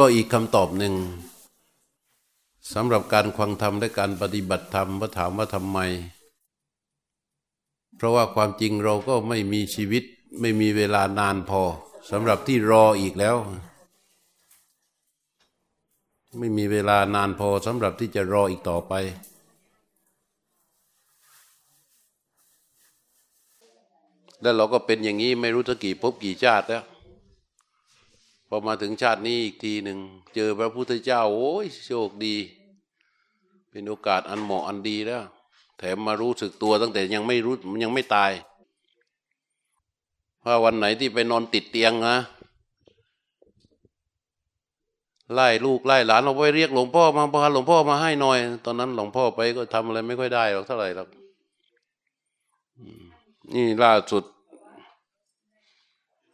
ก็อีกคำตอบหนึ่งสำหรับการควังธรรมและการปฏิบัติธรรมว่าถามว่าทำไม เพราะว่าความจริงเราก็ไม่มีชีวิตไม่มีเวลานานพอสำหรับที่รออีกแล้ว ไม่มีเวลานานพอสำหรับที่จะรออีกต่อไป แล้วเราก็เป็นอย่างนี้ไม่รู้จะกี่พบกี่ชาติแล้ว พอมาถึงชาตินี้อีกทีหนึ่ง เจอพระพุทธเจ้า โอ้ยโชคดี เป็นโอกาสอันเหมาะอันดีแล้ว แถมมารู้สึกตัวตั้งแต่ยังไม่รู้ยังไม่ตายว่าวันไหนที่ไปนอนติดเตียงนะไล่ลูกไล่หลานเราไปเรียกหลวงพ่อมาพาหลวงพ่อมาให้หน่อย ตอนนั้นหลวงพ่อไปก็ทำอะไรไม่ค่อยได้หรอกเท่าไหร่หรอกนี่ล่าสุด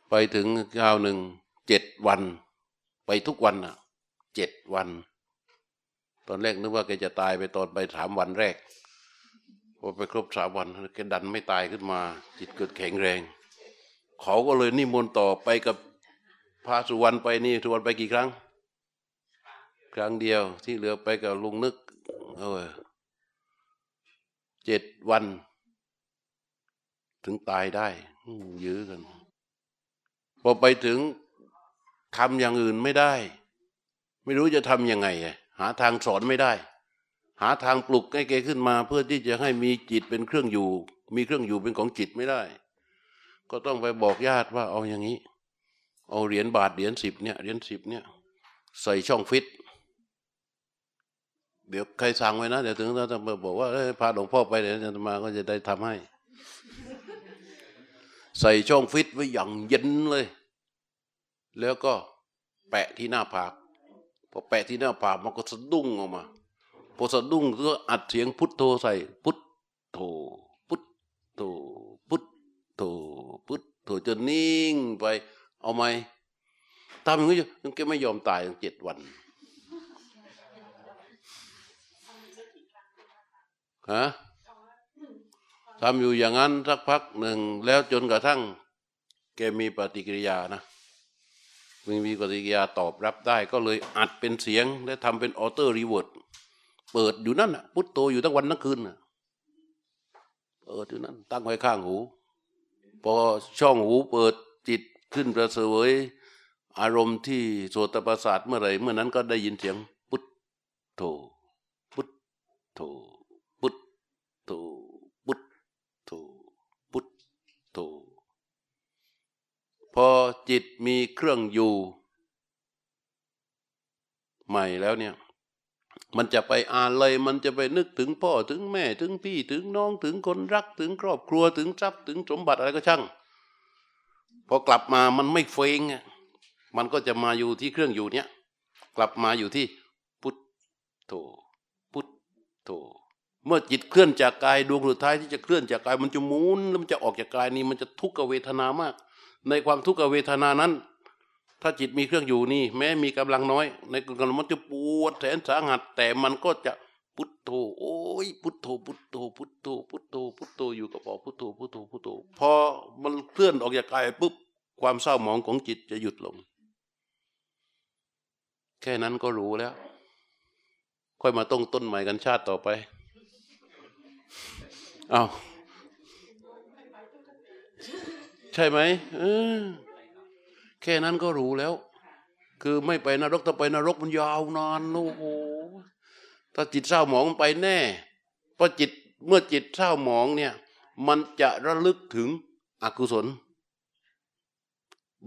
ไปถึงคราวหนึ่ง เจ็ดวัน ไปทุกวันอะเจ็ดวัน ตอนแรกนึกว่าแกจะตายไปตอนไปสามวันแรกพอไปครบสามวันแกดันไม่ตายขึ้นมา จิตเกิดแข็งแรง เขาก็เลยนิมนต์ต่อไปกับพาสุวรรณไปนี่สุวรรณไปกี่ครั้ง ครั้งเดียวที่เหลือไปกับลุงนึกเออเจ็ดวัน ถึงตายได้ยื้อกันพอไปถึง ทำอย่างอื่นไม่ได้ ไม่รู้จะทำยังไง หาทางสอนไม่ได้ หาทางปลุกให้แกขึ้นมา เพื่อที่จะให้มีจิตเป็นเครื่องอยู่ มีเครื่องอยู่เป็นของจิตไม่ได้ ก็ต้องไปบอกญาติว่าเอาอย่างนี้ เอาเหรียญบาทเหรียญสิบเนี่ยเหรียญสิบเนี่ยใส่ช่องฟิตเดี๋ยวใครสั่งไว้นะเดี๋ยวถึงเราจะบอกว่าพาหลวงพ่อไปเดี๋ยวจะมาก็จะได้ทำให้ ใส่ช่องฟิตไว้อย่างเย็นเลย แล้วก็แปะที่หน้าผากพอแปะที่หน้าผากมันก็สะดุ้งออกมา พอสะดุ้งก็อัดเสียงพุทโธใส่ พุทโธพุทโธพุทโธพุทโธจนนิ่งไป เอาไหมทำอย่างนี้ยังแกไม่ยอมตายตั้งเจ็ดวันฮะทำอยู่อย่างนั้นสักพักหนึ่งแล้วจนกระทั่ง แกมีปฏิกิริยานะ มีมีปฏิกิริยาตอบรับได้ ก็เลยอัดเป็นเสียง และทำเป็น auto reverse เปิดอยู่นั่นพุทโธอยู่ทั้งวันทั้งคืนเปิดอยู่นั่นตั้งไว้ข้างหู พอช่องหูเปิดจิตขึ้นประเสวยอารมณ์ที่โสตประสาทเมื่อไหร่เมื่อนั้นก็ได้ยินเสียงพุทโธพุทโธพุทโธพุทโธพุทโธ พอจิตมีเครื่องอยู่ ใหม่แล้วเนี่ย มันจะไปอ่านเลยมันจะไปนึกถึงพ่อถึงแม่ถึงพี่ถึงน้องถึงคนรักถึงครอบครัวถึงทรัพย์ถึงสมบัติอะไรก็ช่าง พอกลับมามันไม่เฟงมันก็จะมาอยู่ที่เครื่องอยู่เนี่ย กลับมาอยู่ที่พุทโธพุทโธเมื่อจิตเคลื่อนจากกายดวงสุดท้ายที่จะเคลื่อนจากกายมันจะหมุนแล้วมันจะออกจากกายนี้มันจะทุกขเวทนามาก ในความทุกขเวทนานั้น ถ้าจิตมีเครื่องอยู่นี่ แม้มีกำลังน้อย ในกำลังมันจะปวดแสนสาหัส แต่มันก็จะพุทโธโอ้ยพุทโธพุทโธพุทโธพุทโธพุทโธอยู่กับพอพุทโธพุทโธพุทโธพอมันเคลื่อนออกจากกายปุ๊บความเศร้าหมองของจิตจะหยุดลง แค่นั้นก็รู้แล้ว ค่อยมาต้องต้นใหม่กันชาติต่อไปเอา ใช่ไหมแค่นั้นก็รู้แล้ว คือไม่ไปนรกถ้าไปนรกมันยาวนานโอ้โหถ้าจิตเศร้าหมองไปแน่เพราะจิตเมื่อจิตเศร้าหมองเนี่ย มันจะระลึกถึงอกุศล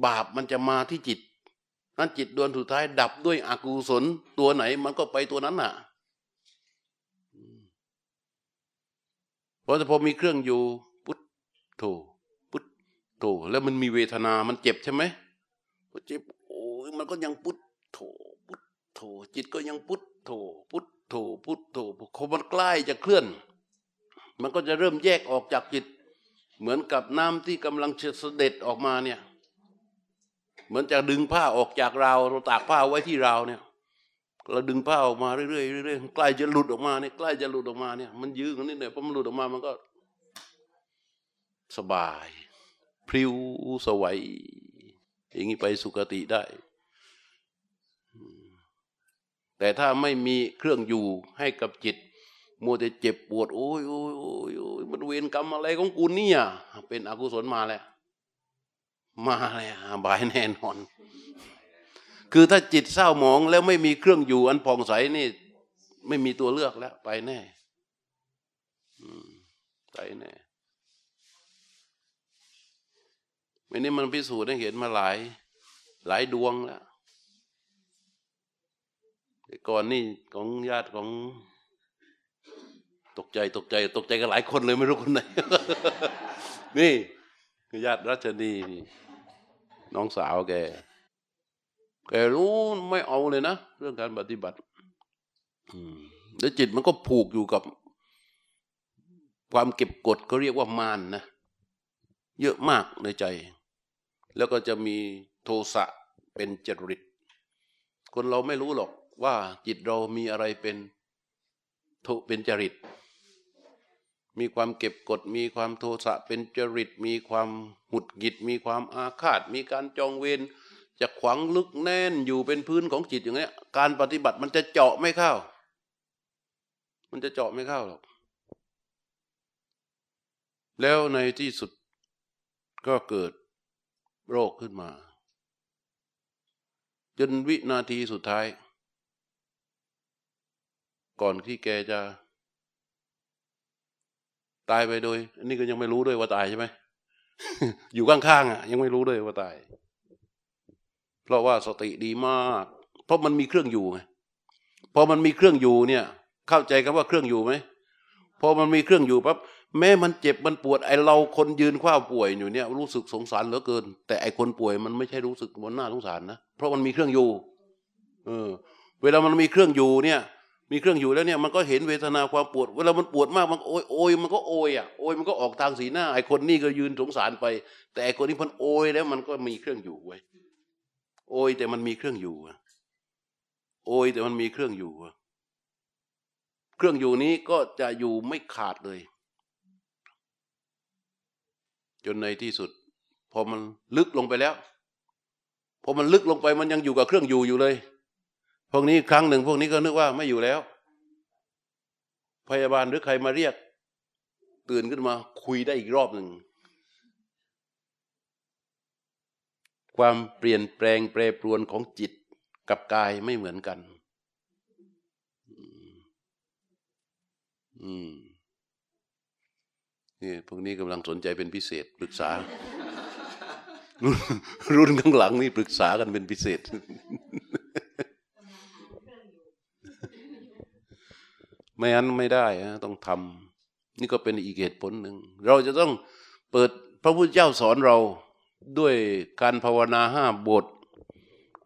บาปมันจะมาที่จิตนั้นจิตดวงสุดท้ายดับด้วยอกุศล ตัวไหนมันก็ไปตัวนั้นน่ะเพราะพอมีเครื่องอยู่พุทโธ โธแล้วมันมีเวทนา มันเจ็บใช่ไหมพอเจ็บ โอ้ยมันก็ยังพุทโธพุทโธจิตก็ยังพุทโธพุทโธพุทโธพอมันใกล้จะเคลื่อน มันก็จะเริ่มแยกออกจากจิต เหมือนกับน้ำที่กำลังจะเสด็จออกมาเนี่ย เหมือนจะดึงผ้าออกจากเราเราตากผ้าไว้ที่เราเนี่ย เราดึงผ้าออกมาเรื่อยๆเรื่อยๆใกล้จะหลุดออกมาเนี่ยใกล้จะหลุดออกมาเนี่ย มันยื้อกันนิดหน่อยพอมันหลุดออกมามันก็ สบาย พริ้วสวัยอย่างนี้ไปสุคติได้ แต่ถ้าไม่มีเครื่องอยู่ให้กับจิต มัวแต่เจ็บปวด โอ้ยโอ้ยโอ้ยโอยมันเวรกรรมอะไรของกูเนี่ย เป็นอกุศลมาแล้ว มาแล้วบายแน่นอน คือถ้าจิตเศร้าหมองแล้วไม่มีเครื่องอยู่อันผ่องใสนี่ ไม่มีตัวเลือกแล้ว ไปแน่ไปแน่ ไม่นี้มันพิสูจน์ได้เห็นมาหลาย หลายดวงแล้วก่อนนี่ของญาติของ ตกใจตกใจ ตกใจกันหลายคนเลยไม่รู้คนไหน นี่ญาติรัชนีนี่น้องสาวแก แกรู้ไม่เอาเลยนะ เรื่องการปฏิบัติแล้วจิตมันก็ผูกอยู่กับ ความเก็บกดเขาเรียกว่ามานนะ เยอะมากในใจ แล้วก็จะมีโทสะเป็นจริต คนเราไม่รู้หรอกว่าจิตเรามีอะไรเป็นโทเป็นจริต มีความเก็บกด มีความโทสะเป็นจริต มีความหุดหงิด มีความอาฆาต มีการจองเวรจะขวางลึกแน่นอยู่เป็นพื้นของจิตอย่างนี้การปฏิบัติมันจะเจาะไม่เข้า มันจะเจาะไม่เข้าหรอก แล้วในที่สุดก็เกิด โรคขึ้นมา จนวินาทีสุดท้าย ก่อนที่แกจะ ตายไปโดย อันนี้ก็ยังไม่รู้ด้วยว่าตายใช่ไหมอยู่ข้างๆอะ ยังไม่รู้ด้วยว่าตาย เพราะว่าสติดีมาก เพราะมันมีเครื่องอยู่ไงพอมันมีเครื่องอยู่เนี่ย เข้าใจกันว่าเครื่องอยู่ไหมพอมันมีเครื่องอยู่ปั๊บ แม้มันเจ็บมันปวดไอเราคนยืนคว้าป่วยอยู่เนี่ย รู้สึกสงสารเหลือเกิน แต่ไอคนป่วยมันไม่ใช่รู้สึกมันน่าสงสารนะเพราะมันมีเครื่องอยู่ เออ เวลามันมีเครื่องอยู่เนี่ย มีเครื่องอยู่แล้วเนี่ยมันก็เห็นเวทนาความปวด เวลามันปวดมากมันโอยโอยมันก็โอยอะโอยมันก็ออกทางสีหน้าไอคนนี่ก็ยืนสงสารไป แต่ไอคนนี้พันโอยแล้วมันก็มีเครื่องอยู่ไว้โอยแต่มันมีเครื่องอยู่โอยแต่มันมีเครื่องอยู่ เครื่องอยู่นี้ก็จะอยู่ไม่ขาดเลย จนในที่สุด พอมันลึกลงไปแล้ว พอมันลึกลงไปมันยังอยู่กับเครื่องอยู่อยู่เลย พวกนี้ครั้งหนึ่งพวกนี้ก็นึกว่าไม่อยู่แล้ว พยาบาลหรือใครมาเรียก ตื่นขึ้นมาคุยได้อีกรอบหนึ่ง ความเปลี่ยนแปลงแปรปรวนของจิตกับกายไม่เหมือนกัน อืม นี่พวกนี้กำลังสนใจเป็นพิเศษปรึกษารุ่นข้างหลังนี่ปรึกษากันเป็นพิเศษ ไม่งั้นไม่ได้ฮะต้องทำนี่ก็เป็นอีกเหตุผลหนึ่ง เราจะต้องเปิดพระพุทธเจ้าสอนเราด้วยการภาวนาห้าบท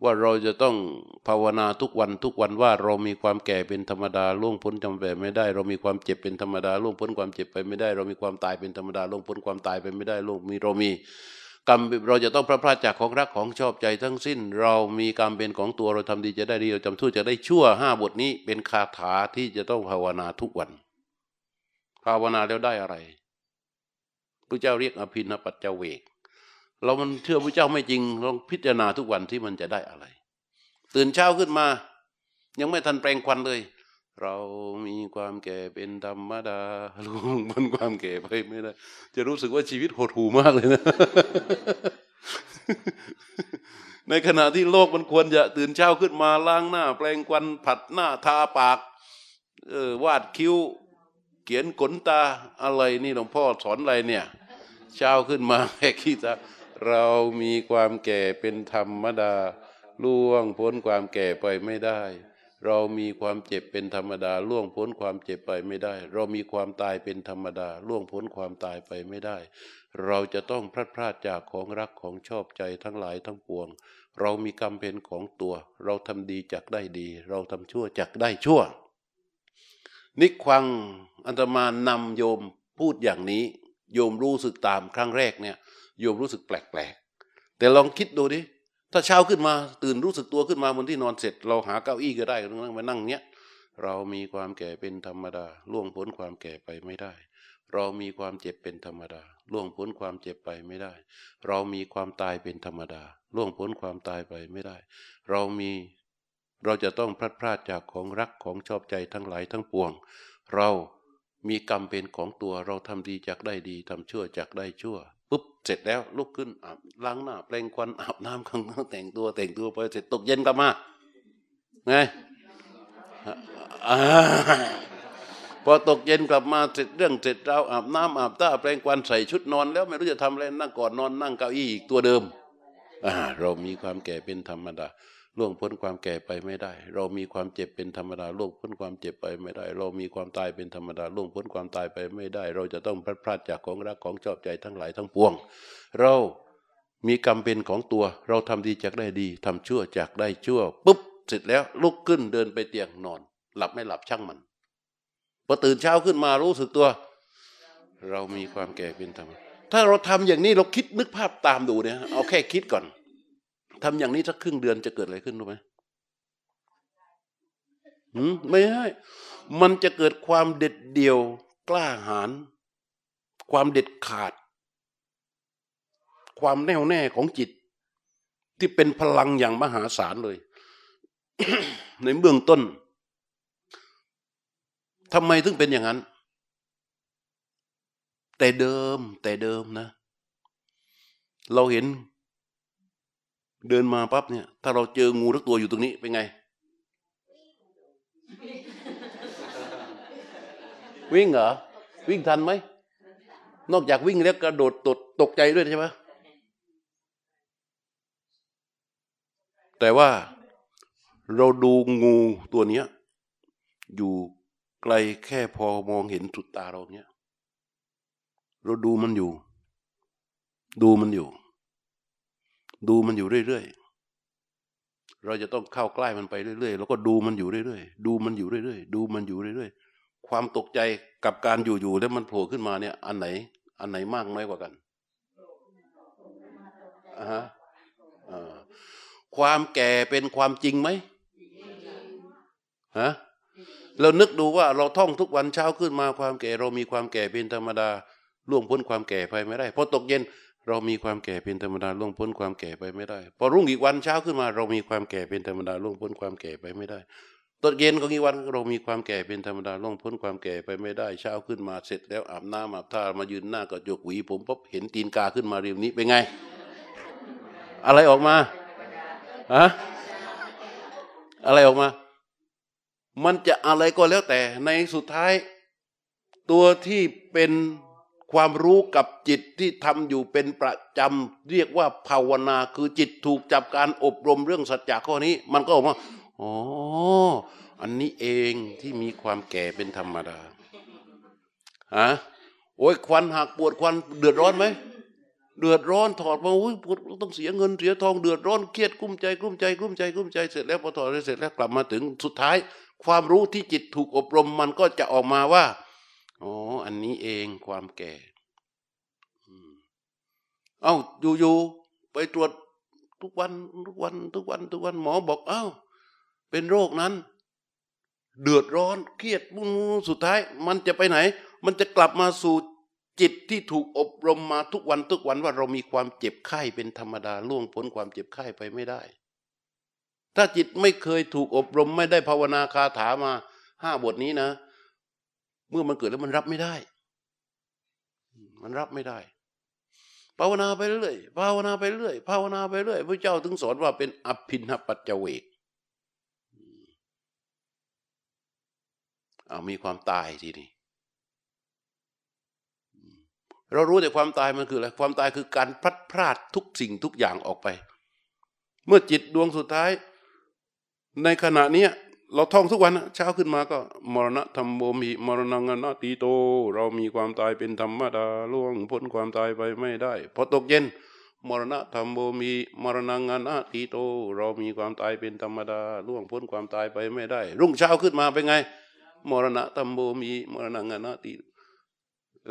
ว่าเราจะต้องภาวนาทุกวันทุกวันว่าเรามีความแก่เป็นธรรมดาล่วงพ้นจำแปไม่ได้ เรามีความเจ็บเป็นธรรมดาล่วงพ้นความเจ็บไปไม่ได้ เรามีความตายเป็นธรรมดาล่วงพ้นความตายไปไม่ได้ล่วงมีเรามีกรรมเราจะต้องพระพราจากของรักของชอบใจทั้งสิ้น เรามีกรรมเป็นของตัวเราทำดีจะได้ดีเราจำชั่วจะได้ชั่วห้าบทนี้เป็นคาถาที่จะต้องภาวนาทุกวัน ภาวนาแล้วได้อะไรพระเจ้าเรียกอภินปัจเจเวก เรามันเชื่อพระเจ้าไม่จริงลองพิจารณาทุกวันที่มันจะได้อะไร ตื่นเช้าขึ้นมา ยังไม่ทันแปลงควันเลย เรามีความแก่เป็นธรรมดาลุงมันความแก่ไปไม่ได้จะรู้สึกว่าชีวิตหดหู่มากเลยนะ ในขณะที่โลกมันควรจะตื่นเช้าขึ้นมาล้างหน้า แปลงควันผัดหน้าทาปากเออวาดคิ้ว เขียนขนตาอะไรนี่หลวงพ่อสอนอะไรเนี่ย เช้าขึ้นมาแค่คิดว่า เรามีความแก่เป็นธรรมดาล่วงพ้นความแก่ไปไม่ได้ เรามีความเจ็บเป็นธรรมดาล่วงพ้นความเจ็บไปไม่ได้ เรามีความตายเป็นธรรมดาล่วงพ้นความตายไปไม่ได้ เราจะต้องพลัดพรากจากของรักของชอบใจทั้งหลายทั้งปวง เรามีกรรมเป็นของตัว เราทำดีจากได้ดี เราทำชั่วจากได้ชั่ว นิควังอันตมานำโยมพูดอย่างนี้ โยมรู้สึกตามครั้งแรกเนี่ย โยมรู้สึกแปลกๆแต่ลองคิดดูดิถ้าเช้าขึ้นมาตื่นรู้สึกตัวขึ้นมาบนที่นอนเสร็จ เราหาเก้าอี้ก็ได้นั่งมานั่งเนี้ยเรามีความแก่เป็นธรรมดา ล่วงพ้นความแก่ไปไม่ได้ เรามีความเจ็บเป็นธรรมดา ล่วงพ้นความเจ็บไปไม่ได้ เรามีความตายเป็นธรรมดา ล่วงพ้นความตายไปไม่ได้ เรามีเราจะต้องพลัดพรากจากของรักของชอบใจทั้งหลายทั้งปวง เรามีกรรมเป็นของตัวเราทำดีจากได้ดีทำชั่วจากได้ชั่ว ปุ๊บเสร็จแล้วลุกขึ้นอาบล้างหน้าแปรงควันอาบน้ำข้างนอกแต่งตัวแต่งตัวไปเสร็จตกเย็นกลับมาไงพอตกเย็นกลับมาเสร็จเรื่องเสร็จเราอาบน้ำอาบตาแปรงควันใส่ชุดนอน แล้วไม่รู้จะทำอะไรนั่งกอดนอนนั่งเก้าอี้อีกตัวเดิมอ่าเรามีความแก่เป็นธรรมดา ล่วงพ้นความแก่ไปไม่ได้ เรามีความเจ็บเป็นธรรมดาล่วงพ้นความเจ็บไปไม่ได้ เรามีความตายเป็นธรรมดาล่วงพ้นความตายไปไม่ได้ เราจะต้องพลัดพรากจากของรักของชอบใจทั้งหลายทั้งปวง เรามีกรรมเป็นของตัว เราทำดีจากได้ดีทำชั่วจากได้ชั่วปุ๊บเสร็จแล้วลุกขึ้นเดินไปเตียงนอน หลับไม่หลับช่างมันพอตื่นเช้าขึ้นมารู้สึกตัว เรามีความแก่เป็นธรรมถ้าเราทำอย่างนี้เราคิดนึกภาพตามดูเนี่ยเอาแค่คิดก่อน ทำอย่างนี้สักครึ่งเดือนจะเกิดอะไรขึ้นรู้ไหมหืมไม่ใช่มันจะเกิดความเด็ดเดี่ยวกล้าหาญความเด็ดขาด ความแน่วแน่ของจิต ที่เป็นพลังอย่างมหาศาลเลย ในเบื้องต้นทำไมถึงเป็นอย่างนั้น แต่เดิมแต่เดิมนะ เราเห็น เดินมาปั๊บเนี่ย ถ้าเราเจองูทักตัวอยู่ตรงนี้เป็นไง วิ่งเหรอ วิ่งทันไหม นอกจากวิ่งแล้วกระโดดตดตกใจด้วยใช่ไหมแต่ว่าเราดูงูตัวเนี้ย อยู่ไกลแค่พอมองเห็นสุดตาเราเนี้ย เราดูมันอยู่ ดูมันอยู่ ดูมันอยู่เรื่อยๆ เราจะต้องเข้าใกล้มันไปเรื่อยๆ แล้วก็ดูมันอยู่เรื่อยๆ ดูมันอยู่เรื่อยๆ ดูมันอยู่เรื่อยๆ ความตกใจกับการอยู่ๆ แล้วมันโผล่ขึ้นมาเนี่ย อันไหน อันไหนมากน้อยกว่ากันอ่าฮะความแก่เป็นความจริงไหมฮะเรานึกดูว่าเราท่องทุกวันเช้าขึ้นมาความแก่ เรามีความแก่เป็นธรรมดาล่วงพ้นความแก่ไปไม่ได้พอตกเย็น เรามีความแก่เป็นธรรมดาล่วงพ้นความแก่ไปไม่ได้ พอรุ่งอีกวันเช้าขึ้นมา เรามีความแก่เป็นธรรมดาล่วงพ้นความแก่ไปไม่ได้ตอนเย็นของอีกวันเรามีความแก่เป็นธรรมดาล่วงพ้นความแก่ไปไม่ได้ เช้าขึ้นมาเสร็จแล้วอาบน้ำอาบท่ามายืนหน้ากระจกหวี ผมพบเห็นตีนกาขึ้นมาเรียมนี้เป็นไง อะไรออกมาฮะอะไรออกมา มันจะอะไรก็แล้วแต่ในสุดท้าย ตัวที่เป็น ความรู้กับจิตที่ทำอยู่เป็นประจำเรียกว่าภาวนาคือจิตถูกจับการอบรมเรื่องสัจจะข้อนี้ มันก็ออกมาอ๋ออันนี้เองที่มีความแก่เป็นธรรมดาฮะโอ้ยควันหักปวดควันเดือดร้อนไหมเดือดร้อนถอดมาอุ้ยปวดต้องเสียเงินเสียทองเดือดร้อนเครียดกุ้มใจกุ้มใจกุ้มใจกุ้มใจเสร็จแล้วพอถอดเสร็จแล้วกลับมาถึงสุดท้าย ความรู้ที่จิตถูกอบรมมันก็จะออกมาว่า อ๋อ อันนี้เองความแก่เอ้าอยู่ๆไปตรวจทุกวันทุกวันทุกวันทุกวันหมอบอก เอ้า เป็นโรคนั้น เดือดร้อนเครียดมุนสุดท้าย มันจะไปไหน มันจะกลับมาสู่จิตที่ถูกอบรมมาทุกวันทุกวันว่าเรามีความเจ็บไข้เป็นธรรมดาล่วงพ้นความเจ็บไข้ไปไม่ได้ ถ้าจิตไม่เคยถูกอบรมไม่ได้ภาวนาคาถามาห้าบทนี้นะ เมื่อมันเกิดแล้วมันรับไม่ได้ มันรับไม่ได้ ภาวนาไปเรื่อยภาวนาไปเรื่อยภาวนาไปเรื่อยพระเจ้าถึงสอนว่าเป็นอภินหปัจเจเวกเอามีความตายทีนี้เรารู้แต่ความตายมันคืออะไรความตายคือการพลัดพรากทุกสิ่งทุกอย่างออกไป เมื่อจิตดวงสุดท้าย ในขณะเนี้ย เราท่องทุกวันเช้าขึ้นมาก็ มรณะธรรมโมมีมรณงนาตีโต เรามีความตายเป็นธรรมดาล่วงพ้นความตายไปไม่ได้พอตกเย็น มรณะธรรมโมมีมรณงนาตีโต เรามีความตายเป็นธรรมดาล่วงพ้นความตายไปไม่ได้ รุ่งเช้าขึ้นมาเป็นไง มรณะธรรมโมมีมรณงนาตี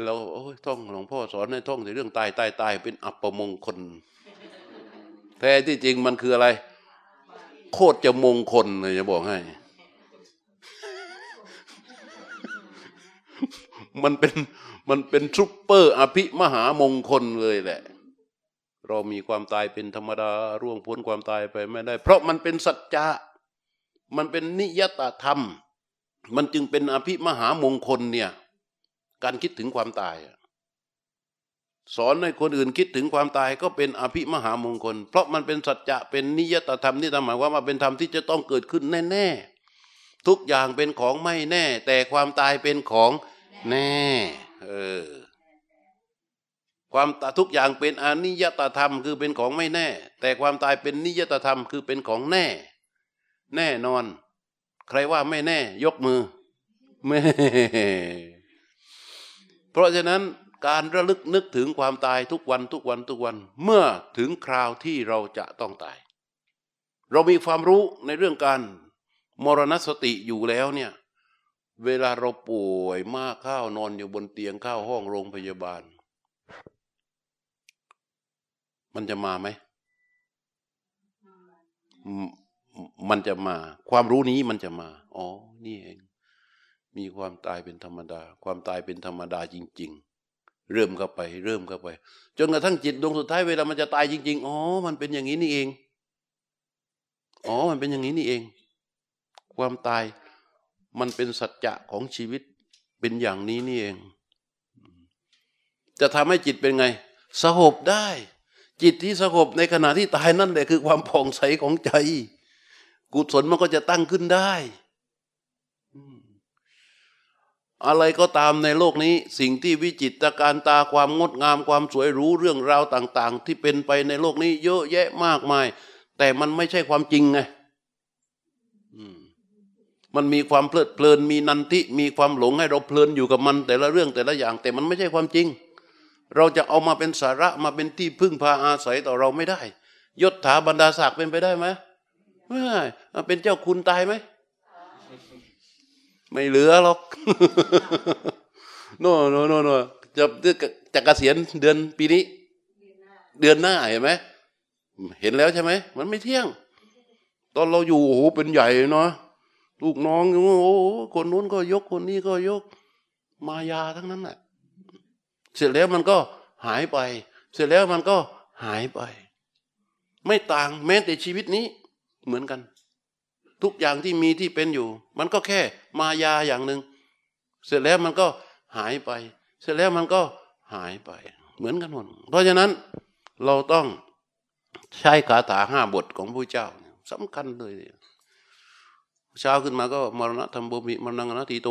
เราโอ้ยท่องหลวงพ่อสอนให้ท่องในเรื่องตายตายตายเป็นอัปมงคล แท้ที่จริงมันคืออะไร โคตรจะมงคลเลยจะบอกให้ มันเป็นมันเป็นทรุปเปอร์อภิมหามงคลเลยแหละ เรามีความตายเป็นธรรมดาร่วงพ้นความตายไปไม่ได้ เพราะมันเป็นสัจจะมันเป็นนิยตธรรม มันจึงเป็นอภิมหามงคลเนี่ย การคิดถึงความตาย สอนให้คนอื่นคิดถึงความตายก็เป็นอภิมหามงคล เพราะมันเป็นสัจจะเป็นนิยตธรรมนี่หมายว่ามาเป็นธรรมที่จะต้องเกิดขึ้นแน่ๆ ทุกอย่างเป็นของไม่แน่ แต่ความตายเป็นของแน่ เออ ความทุกอย่างเป็นอนิยตธรรมคือเป็นของไม่แน่ แต่ความตายเป็นนิยตธรรมคือเป็นของแน่ แน่นอน ใครว่าไม่แน่ ยกมือไม่เพราะฉะนั้นการระลึกนึกถึงความตายทุกวันทุกวันทุกวัน เมื่อถึงคราวที่เราจะต้องตาย เรามีความรู้ในเรื่องการ มรณสติอยู่แล้วเนี่ย เวลาเราป่วยมากข้าวนอนอยู่บนเตียงข้าวห้องโรงพยาบาล มันจะมาไหม มันจะมา ความรู้นี้มันจะมา อ๋อ นี่เอง มีความตายเป็นธรรมดา ความตายเป็นธรรมดาจริง ๆ เริ่มเข้าไป เริ่มเข้าไป จนกระทั่งจิตดวงสุดท้ายเวลามันจะตายจริง ๆ อ๋อ มันเป็นอย่างนี้นี่เอง อ๋อ มันเป็นอย่างนี้นี่เอง ความตายมันเป็นสัจจะของชีวิตเป็นอย่างนี้นี่เอง จะทำให้จิตเป็นไงสงบได้ จิตที่สงบในขณะที่ตายนั่นแหละคือความผ่องใสของใจ กุศลมันก็จะตั้งขึ้นได้อะไรก็ตามในโลกนี้ สิ่งที่วิจิตรการตาความงดงามความสวยรู้เรื่องราวต่าง ๆ ที่เป็นไปในโลกนี้ เยอะแยะมากมาย แต่มันไม่ใช่ความจริงไง มันมีความเพลิดเพลินมีนันทิมีความหลงให้เราเพลินอยู่กับมัน แต่ละเรื่องแต่ละอย่าง แต่มันไม่ใช่ความจริง เราจะเอามาเป็นสาระมาเป็นที่พึ่งพาอาศัยต่อเราไม่ได้ยศถาบรรดาศักดิ์เป็นไปได้ไหมไม่ได้เป็นเจ้าคุณตายไหมไม่เหลือหรอกโน่โน่โน่โน่จะจะเกษียณเดือนปีนี้ เดือนหน้าเห็นไหมเห็นแล้วใช่ไหมมันไม่เที่ยง ตอนเราอยู่โอ้โหเป็นใหญ่เนาะ ลูกน้องโอ้คนนู้นก็ยกคนนี้ก็ยก มายาทั้งนั้นแหละเสร็จแล้วมันก็หายไป เสร็จแล้วมันก็หายไป ไม่ต่างแม้แต่ชีวิตนี้เหมือนกัน ทุกอย่างที่มีที่เป็นอยู่ มันก็แค่มายาอย่างหนึ่งเสร็จแล้วมันก็หายไป เสร็จแล้วมันก็หายไป เหมือนกันหมดเพราะฉะนั้นเราต้องใช้คาถาห้าบทของพระเจ้าสำคัญเลย เช้าขึ้นมาก็มรณะธรรมบุมิมรณงนาทีโต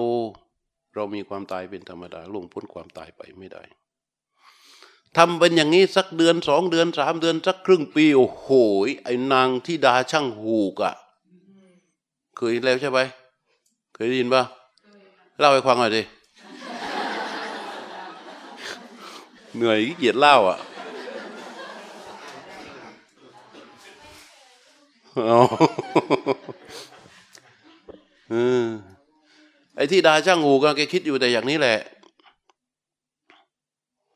เรามีความตายเป็นธรรมดาล่วงพ้นความตายไปไม่ได้ทำเป็นอย่างนี้สักเดือนสองเดือนสามเดือนสักครึ่งปีโอ้โหไอ้นางที่ดาช่างหูกอะเคยแล้วใช่ไหมเคยได้ยินปะเล่าให้ฟังหน่อยดิเหนื่อยเกียดเล่าอะ ออไอ้ที่ดาช่างหูก็แกคิดอยู่แต่อย่างนี้แหละ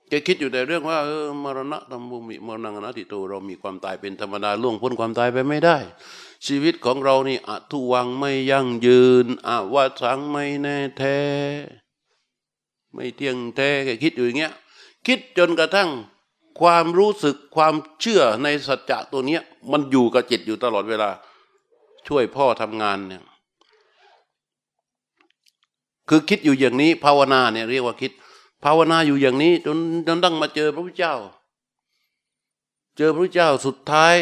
แกคิดอยู่แต่เรื่องว่าเออมรณะธรรมบุมิมรณงนาติโตเรามีความตายเป็นธรรมดาล่วงพ้นความตายไปไม่ได้ ชีวิตของเรานี่อทุวังไม่ยั่งยืนอวัสังไม่แน่แท้ ไม่เที่ยงแท้แกคิดอยู่อย่างเงี้ย คิดจนกระทั่งความรู้สึกความเชื่อในสัจจะตัวเนี้ย มันอยู่กับจิตอยู่ตลอดเวลา ช่วยพ่อทำงานเนี่ย คือคิดอยู่อย่างนี้ ภาวนาเนี่ยเรียกว่าคิด ภาวนาอยู่อย่างนี้จนจนตั้งมาเจอพระพุทธเจ้า เจอพระพุทธเจ้าสุดท้าย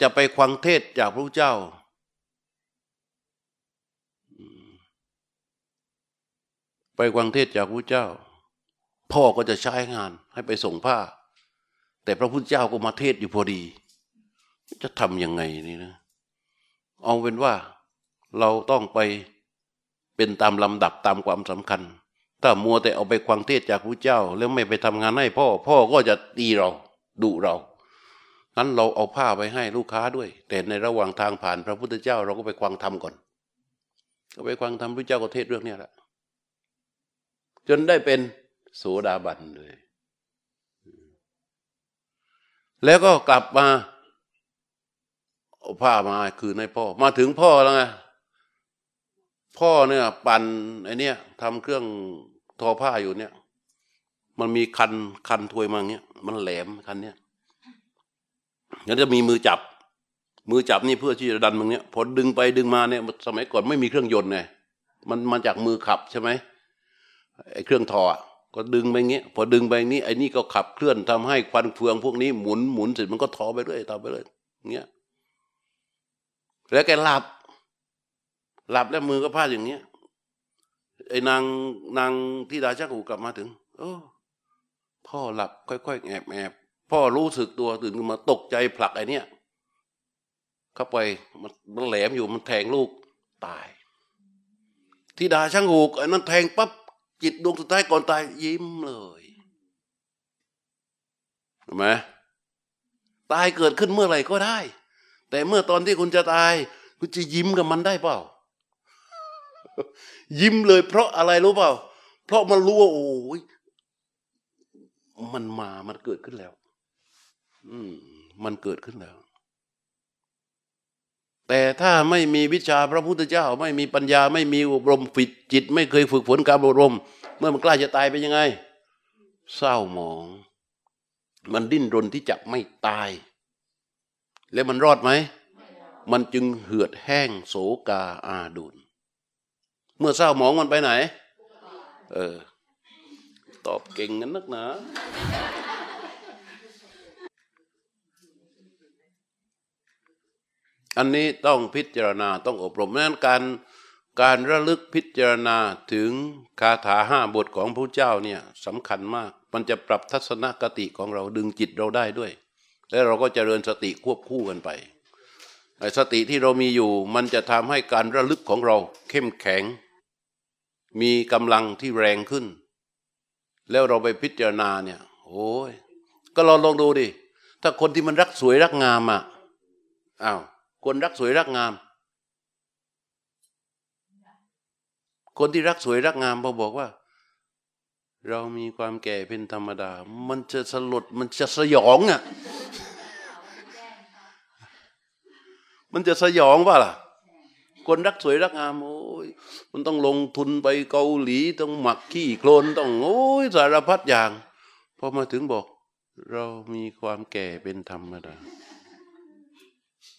จะไปควังเทศจากพระพุทธเจ้า ไปควังเทศจากพระพุทธเจ้า พ่อก็จะใช้งานให้ไปส่งผ้า แต่พระพุทธเจ้าก็มาเทศอยู่พอดี จะทำยังไงนี่นะ เอาเป็นว่าเราต้องไป เป็นตามลำดับตามความสำคัญ ถ้ามัวแต่เอาไปควังเทศจากพระเจ้า แล้วไม่ไปทำงานให้พ่อ พ่อก็จะตีเราดุเรางั้นเราเอาผ้าไปให้ลูกค้าด้วย แต่ในระหว่างทางผ่านพระพุทธเจ้า เราก็ไปควังทำก่อน ก็ไปควังทำพระเจ้าก็เทศเรื่องนี้แหละจนได้เป็นโสดาบันเลย แล้วก็กลับมาเอาผ้ามาคืนให้พ่อ มาถึงพ่อแล้วไง พ่อเนี่ยปั่นไอเนี้ยทำเครื่องทอผ้าอยู่เนี่ย มันมีคันคันถวยมาเงี้ย มันแหลมคันเนี้ยงั้นจะมีมือจับ มือจับนี่เพื่อที่จะดันมึงเนี้ยพอดึงไปดึงมาเนี่ย สมัยก่อนไม่มีเครื่องยนต์ไงมันมาจากมือขับใช่ไหมไอเครื่องทอก็ดึงไปเงี้ยพอดึงไปนี้ไอ้นี่ก็ขับเคลื่อนทำให้ควันเฟืองพวกนี้หมุนหมุนเสร็จมันก็ทอไปเรื่อยทอไปเรื่อยเงี้ยแล้วแกหลับ หลับแล้วมือก็พาดอย่างเงี้ยไอ้นางนางที่ดาชักหูกลับมาถึง โอ้พ่อหลับค่อยๆแอบแอบพ่อรู้สึกตัวตื่นขึ้นมาตกใจผลักไอ้นี่เข้าไปมันแหลมอยู่มันแทงลูกตายที่ดาช่างหูกไอ้นั้นแทงปั๊บจิตดวงสุดท้ายก่อนตาย ยิ้มเลยเห็นไหมตายเกิดขึ้นเมื่อไหร่ก็ได้ แต่เมื่อตอนที่คุณจะตาย คุณจะยิ้มกับมันได้เปล่า ยิ้มเลย เพราะอะไรรู้เปล่า เพราะมันรู้ว่าโอ้ยมันมามันเกิดขึ้นแล้ว อืม มันเกิดขึ้นแล้ว แต่ถ้าไม่มีวิชาพระพุทธเจ้า ไม่มีปัญญา ไม่มีอบรมฝึกจิต ไม่เคยฝึกฝนการอบรม เมื่อมันกล้าจะตายไปยังไง เศร้าหมอง มันดิ้นรนที่จะไม่ตาย แล้วมันรอดไหมมันจึงเหือดแห้งโศกาอาดุล เมื่อเศร้าหมองมันไปไหน เออ ตอบเก่งงั้นนักหนาอันนี้ต้องพิจารณาต้องอบรมนั้นการการระลึกพิจารณาถึงคาถาห้าบทของพระเจ้าเนี่ยสำคัญมาก มันจะปรับทัศนคติของเราดึงจิตเราได้ด้วย และเราก็จเจริญสติควบคู่กันไปสติที่เรามีอยู่ มันจะทำให้การระลึกของเราเข้มแข็ง มีกำลังที่แรงขึ้น แล้วเราไปพิจารณาเนี่ย โอ้ยก็ลองลองดูดิถ้าคนที่มันรักสวยรักงามอะอ้าวคนรักสวยรักงาม คนที่รักสวยรักงามพอบอกว่า เรามีความแก่เป็นธรรมดา มันจะสลดมันจะสยองอะ มันจะสยองป่ะล่ะ คนรักสวยรักงามโอ้ยมันต้องลงทุนไปเกาหลีต้องหมักขี้โคลนต้องโอ้ยสารพัดอย่างพอมาถึงบอก เรามีความแก่เป็นธรรมดา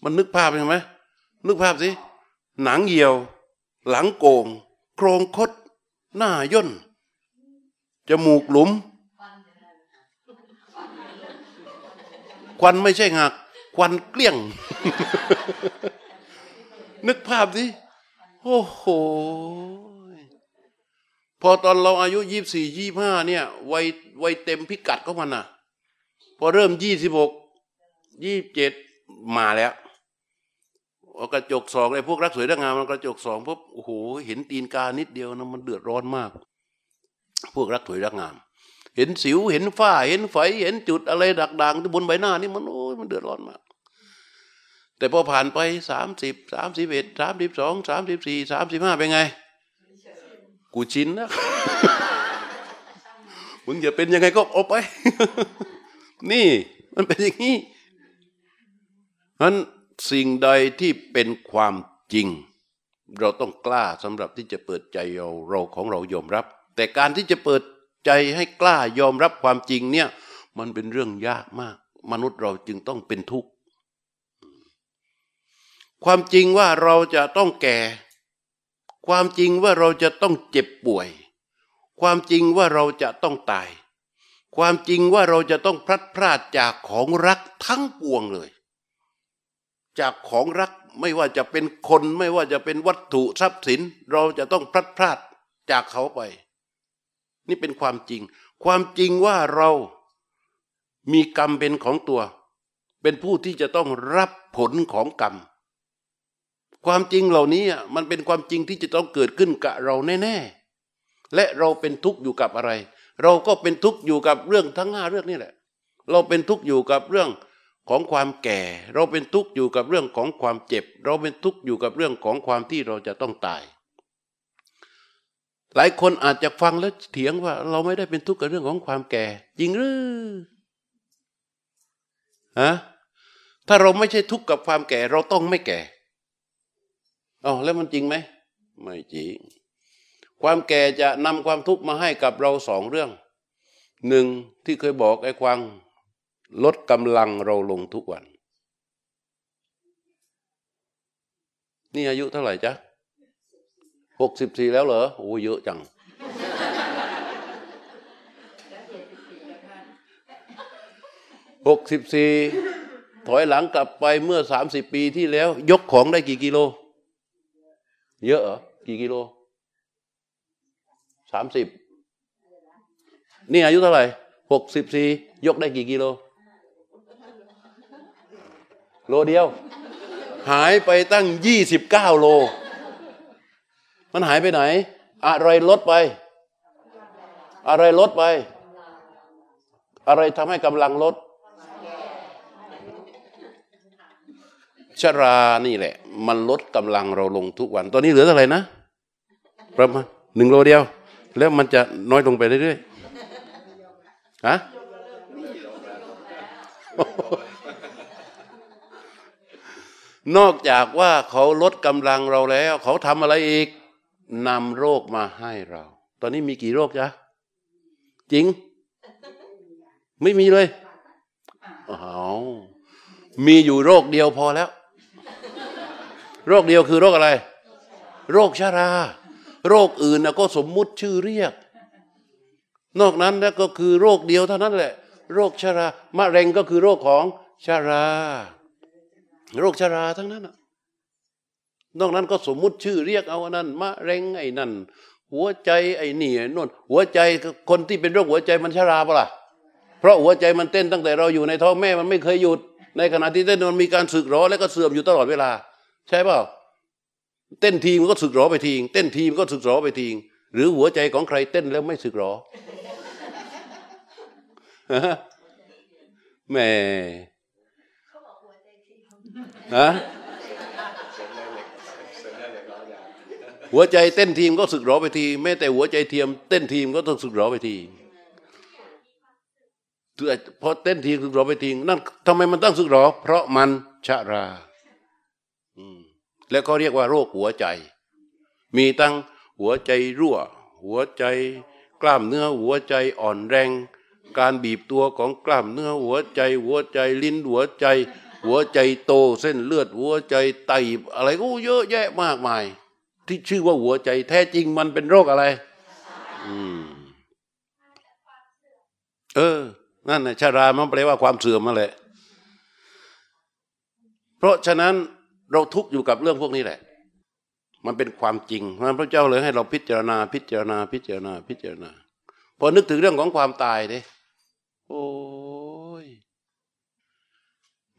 มันนึกภาพใช่ไหมนึกภาพสิหนังเหี่ยว หลังโกง โครงคด หน้าย่นจมูกหลุม ควันไม่ใช่หัก ควันเกลี้ยง นึกภาพสิโอ้โห พอตอนเราอายุยี่สี่ยี่ห้าเนี่ยวัยวัยเต็มพิกัดก็มันอะ พอเริ่มยี่สิบหกยี่เจ็ดมาแล้วกระจกสองไอ้พวกรักสวยรักงามมันกระจกสองปุ๊บโอ้โหเห็นตีนกานิดเดียวนะมันเดือดร้อนมาก พวกรักสวยรักงาม เห็นสิวเห็นฝ้าเห็นไฟเห็นจุดอะไรดักด่างที่บนใบหน้านี่มันโอ้ยมันเดือดร้อนมาก แต่พอผ่านไปสามสิบสามสิบเอ็ดสามสิบสองสามสิบสี่สามสิบห้าเป็นไง กูชินนะมึงอย่าเป็นยังไงก็ออกไป นี่มันเป็นอย่างนี้นั้นสิ่งใดที่เป็นความจริง เราต้องกล้าสำหรับที่จะเปิดใจเราเราของเรายอมรับ แต่การที่จะเปิดใจให้กล้ายอมรับความจริงเนี่ย มันเป็นเรื่องยากมาก มนุษย์เราจึงต้องเป็นทุกข์ ความจริงว่าเราจะต้องแก่ ความจริงว่าเราจะต้องเจ็บป่วย ความจริงว่าเราจะต้องตาย ความจริงว่าเราจะต้องพลัดพรากจากของรักทั้งปวงเลย จากของรักไม่ว่าจะเป็นคนไม่ว่าจะเป็นวัตถุทรัพย์สิน เราจะต้องพลัดพรากจากเขาไป นี่เป็นความจริง ความจริงว่าเรามีกรรมเป็นของตัว เป็นผู้ที่จะต้องรับผลของกรรม ความจริงเหล่านี้มันเป็นความจริงที่จะต้องเกิดขึ้นกับเราแน่ๆ และเราเป็นทุกข์อยู่กับอะไร เราก็เป็นทุกข์อยู่กับเรื่องทั้งห้าเรื่องนี่แหละ เราเป็นทุกข์อยู่กับเรื่องของความแก่ เราเป็นทุกข์อยู่กับเรื่องของความเจ็บ เราเป็นทุกข์อยู่กับเรื่องของความที่เราจะต้องตาย หลายคนอาจจะฟังแล้วเถียงว่า เราไม่ได้เป็นทุกข์กับเรื่องของความแก่ จริงหรือฮะถ้าเราไม่ใช่ทุกข์กับความแก่ เราต้องไม่แก่ อ๋อแล้วมันจริงไหมไม่จริง ความแก่จะนำความทุกข์มาให้กับเราสองเรื่องหนึ่งที่เคยบอกไอ้ความลดกำลังเราลงทุกวัน นี่อายุเท่าไหร่จ๊ะหกสิบสี่แล้วเหรอโอ้เยอะจังหกสิบสี่ถอยหลังกลับไปเมื่อสามสิบปีที่แล้ว ยกของได้กี่กิโล เยอะเหรอ กี่กิโลสามสิบนี่อายุเท่าไหร่หกสิบสี่ยกได้กี่กิโล โลเดียว หายไปตั้งยี่สิบเก้าโล มันหายไปไหน อะไรลดไป อะไรลดไป อะไรทำให้กำลังลด ชรานี่แหละ มันลดกำลังเราลงทุกวัน ตอนนี้เหลือเท่าไหร่นะ ประมาณหนึ่งโลเดียว แล้วมันจะน้อยลงไปเรื่อยๆฮะนอกจากว่าเขาลดกำลังเราแล้ว เขาทำอะไรอีกนำโรคมาให้เรา ตอนนี้มีกี่โรคจ๊ะจริง ไม่มีเลยอ้าวมีอยู่โรคเดียวพอแล้ว โรคเดียวคือโรคอะไร โรคชารา โรคอื่นนะก็สมมุติชื่อเรียก นอกนั้นแล้วก็คือโรคเดียวเท่านั้นแหละ โรคชารามะเร็งก็คือโรคของชารา โรคชาราทั้งนั้นนอกนั้นก็สมมุติชื่อเรียกเอาอันนั้นมะเร็งไอ้นั่น หัวใจไอ้นี่นนหัวใจคนที่เป็นโรคหัวใจมันชาราปะล่ะเพราะหัวใจมันเต้นตั้งแต่เราอยู่ในท้องแม่มันไม่เคยหยุด ในขณะที่เต้นมันมีการสึกหรอแล้วก็เสื่อมอยู่ตลอดเวลา ใช่เปล่าเต้นทีมันก็สึกหรอไปทีเต้นทีมันก็สึกหรอไปทีหรือหัวใจของใครเต้นแล้วไม่สึกหรอแม่ฮะหัวใจเต้นทีมก็สึกหรอไปทีแม้แต่หัวใจเทียมเต้นทีมก็ต้องสึกหรอไปทีพอเต้นทีสึกหรอไปทีนั่นทำไมมันต้องสึกหรอ เพราะมันชะรา แล้วก็เรียกว่าโรคหัวใจ มีตั้งหัวใจรั่ว หัวใจกล้ามเนื้อหัวใจอ่อนแรง การบีบตัวของกล้ามเนื้อหัวใจ หัวใจลิ้นหัวใจ หัวใจโตเส้นเลือดหัวใจไตอะไรก็เยอะแยะมากมาย ที่ชื่อว่าหัวใจแท้จริงมันเป็นโรคอะไร อืม เออ นั่นนะชารามันแปลว่าความเสื่อมมาแหละ เพราะฉะนั้น เราทุกข์อยู่กับเรื่องพวกนี้แหละ มันเป็นความจริงพระเจ้าเลยให้เราพิจารณาพิจารณาพิจารณาพิจารณาพอนึกถึงเรื่องของความตายเด้โอ้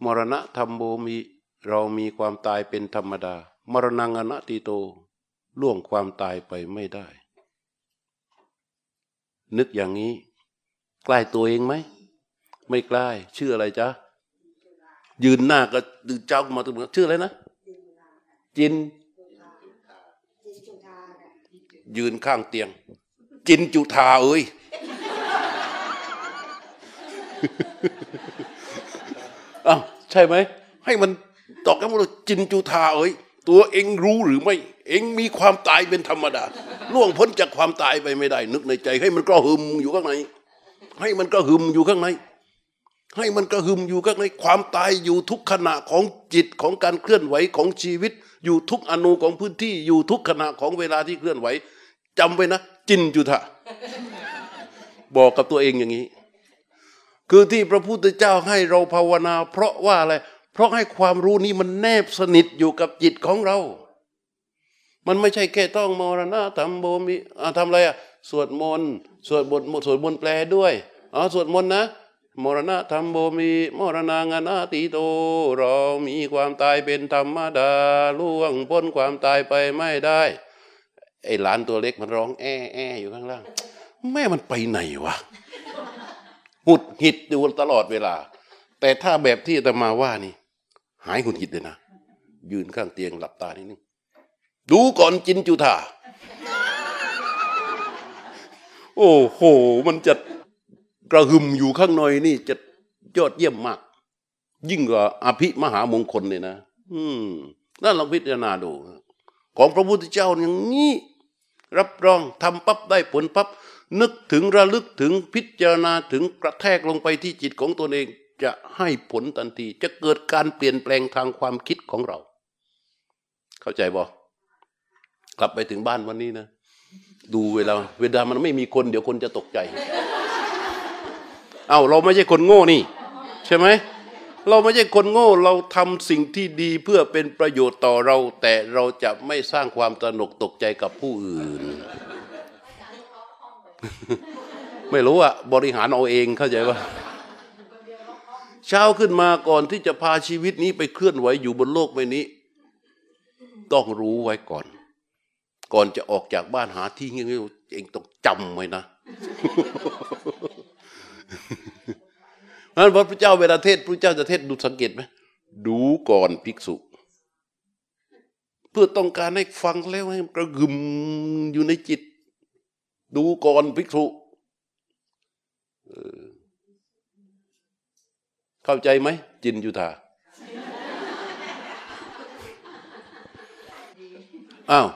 มรณะธรรมโมมีเรามีความตายเป็นธรรมดา มรณงอนัติโตล่วงความตายไปไม่ได้ นึกอย่างนี้ ใกล้ตัวเองไหม ไม่ใกล้ชื่ออะไรจ๊ะยืนหน้าก็ดืเจ้ามาตัวเมือชื่ออะไรนะ จิน ยืนข้างเตียง จินจุธาเอ้ยอ้าวใช่ไหม ให้มันตอกกันว่าจินจุธาเอ้ยตัวเองรู้หรือไม่ เองมีความตายเป็นธรรมดาล่วงพ้นจากความตายไปไม่ได้ นึกในใจ ให้มันก็หึมอยู่ข้างในให้มันก็หึมอยู่ข้างใน ให้มันก็หึมอยู่ข้างในความตายอยู่ทุกขณะของจิตของการเคลื่อนไหวของชีวิต อยู่ทุกอนุของพื้นที่อยู่ทุกขณะของเวลาที่เคลื่อนไหวจำไว้นะ จินจุธาบอกกับตัวเองอย่างนี้ คือที่พระพุทธเจ้าให้เราภาวนา เพราะว่าอะไร เพราะให้ความรู้นี้มันแนบสนิทอยู่กับจิตของเรา มันไม่ใช่แค่ต้องมรณะทำโบมีทำอะไรอะสวดมนต์สวดบทสวดมนต์แปลด้วยอ๋อสวดมนต์นะ มรณะธรรมโบมีมรณางานาติโต เรามีความตายเป็นธรรมดาล่วงพ้นความตายไปไม่ได้ ไอ้หลานตัวเล็กมันร้องแอ้แออยู่ข้างล่าง แม่มันไปไหนวะหุดหิดอยู่ตลอดเวลา แต่ถ้าแบบที่จะมาว่านี่ หายหุดหิดเลยนะ ยืนข้างเตียงหลับตานิดนึง ดูก่อนจินจุธาโอ้โห มันจะ กระหึมอยู่ข้างในนี่จะยอดเยี่ยมมาก ยิ่งกว่าอภิมหามงคลเลยนะ อืมนั่นลองพิจารณาดู ของพระพุทธเจ้าอย่างนี้ รับรองทำปั๊บได้ผลปั๊บนึกถึงระลึกถึงพิจารณาถึงกระแทกลงไปที่จิตของตนเอง จะให้ผลทันที จะเกิดการเปลี่ยนแปลงทางความคิดของเรา เข้าใจบ่กลับไปถึงบ้านวันนี้นะ ดูเวลา เวลามันไม่มีคนเดี๋ยวคนจะตกใจ เอา้าเราไม่ใช่คนโง่นี่ ใช่ไหมเราไม่ใช่คนโง่ เราทำสิ่งที่ดีเพื่อเป็นประโยชน์ต่อเรา แต่เราจะไม่สร้างความตระหนกตกใจกับผู้อื่น ไม่รู้อะบริหารเอาเองเข้าใจปะเช้าขึ้นมาก่อนที่จะพาชีวิตนี้ไปเคลื่อนไหวอยู่บนโลกใบนี้ ต้องรู้ไว้ก่อน ก่อนจะออกจากบ้านหาที่เงี้ยเองต้องจำไว้นะ นั้นพระพุทธเจ้าเวลาเทศพระเจ้าจะเทศดูสังเกตไหมดูก่อนภิกษุ เพื่อต้องการให้ฟังแล้วให้กระกึมอยู่ในจิต ดูก่อนภิกษุเข้าใจไหมจินยุธาอ้าว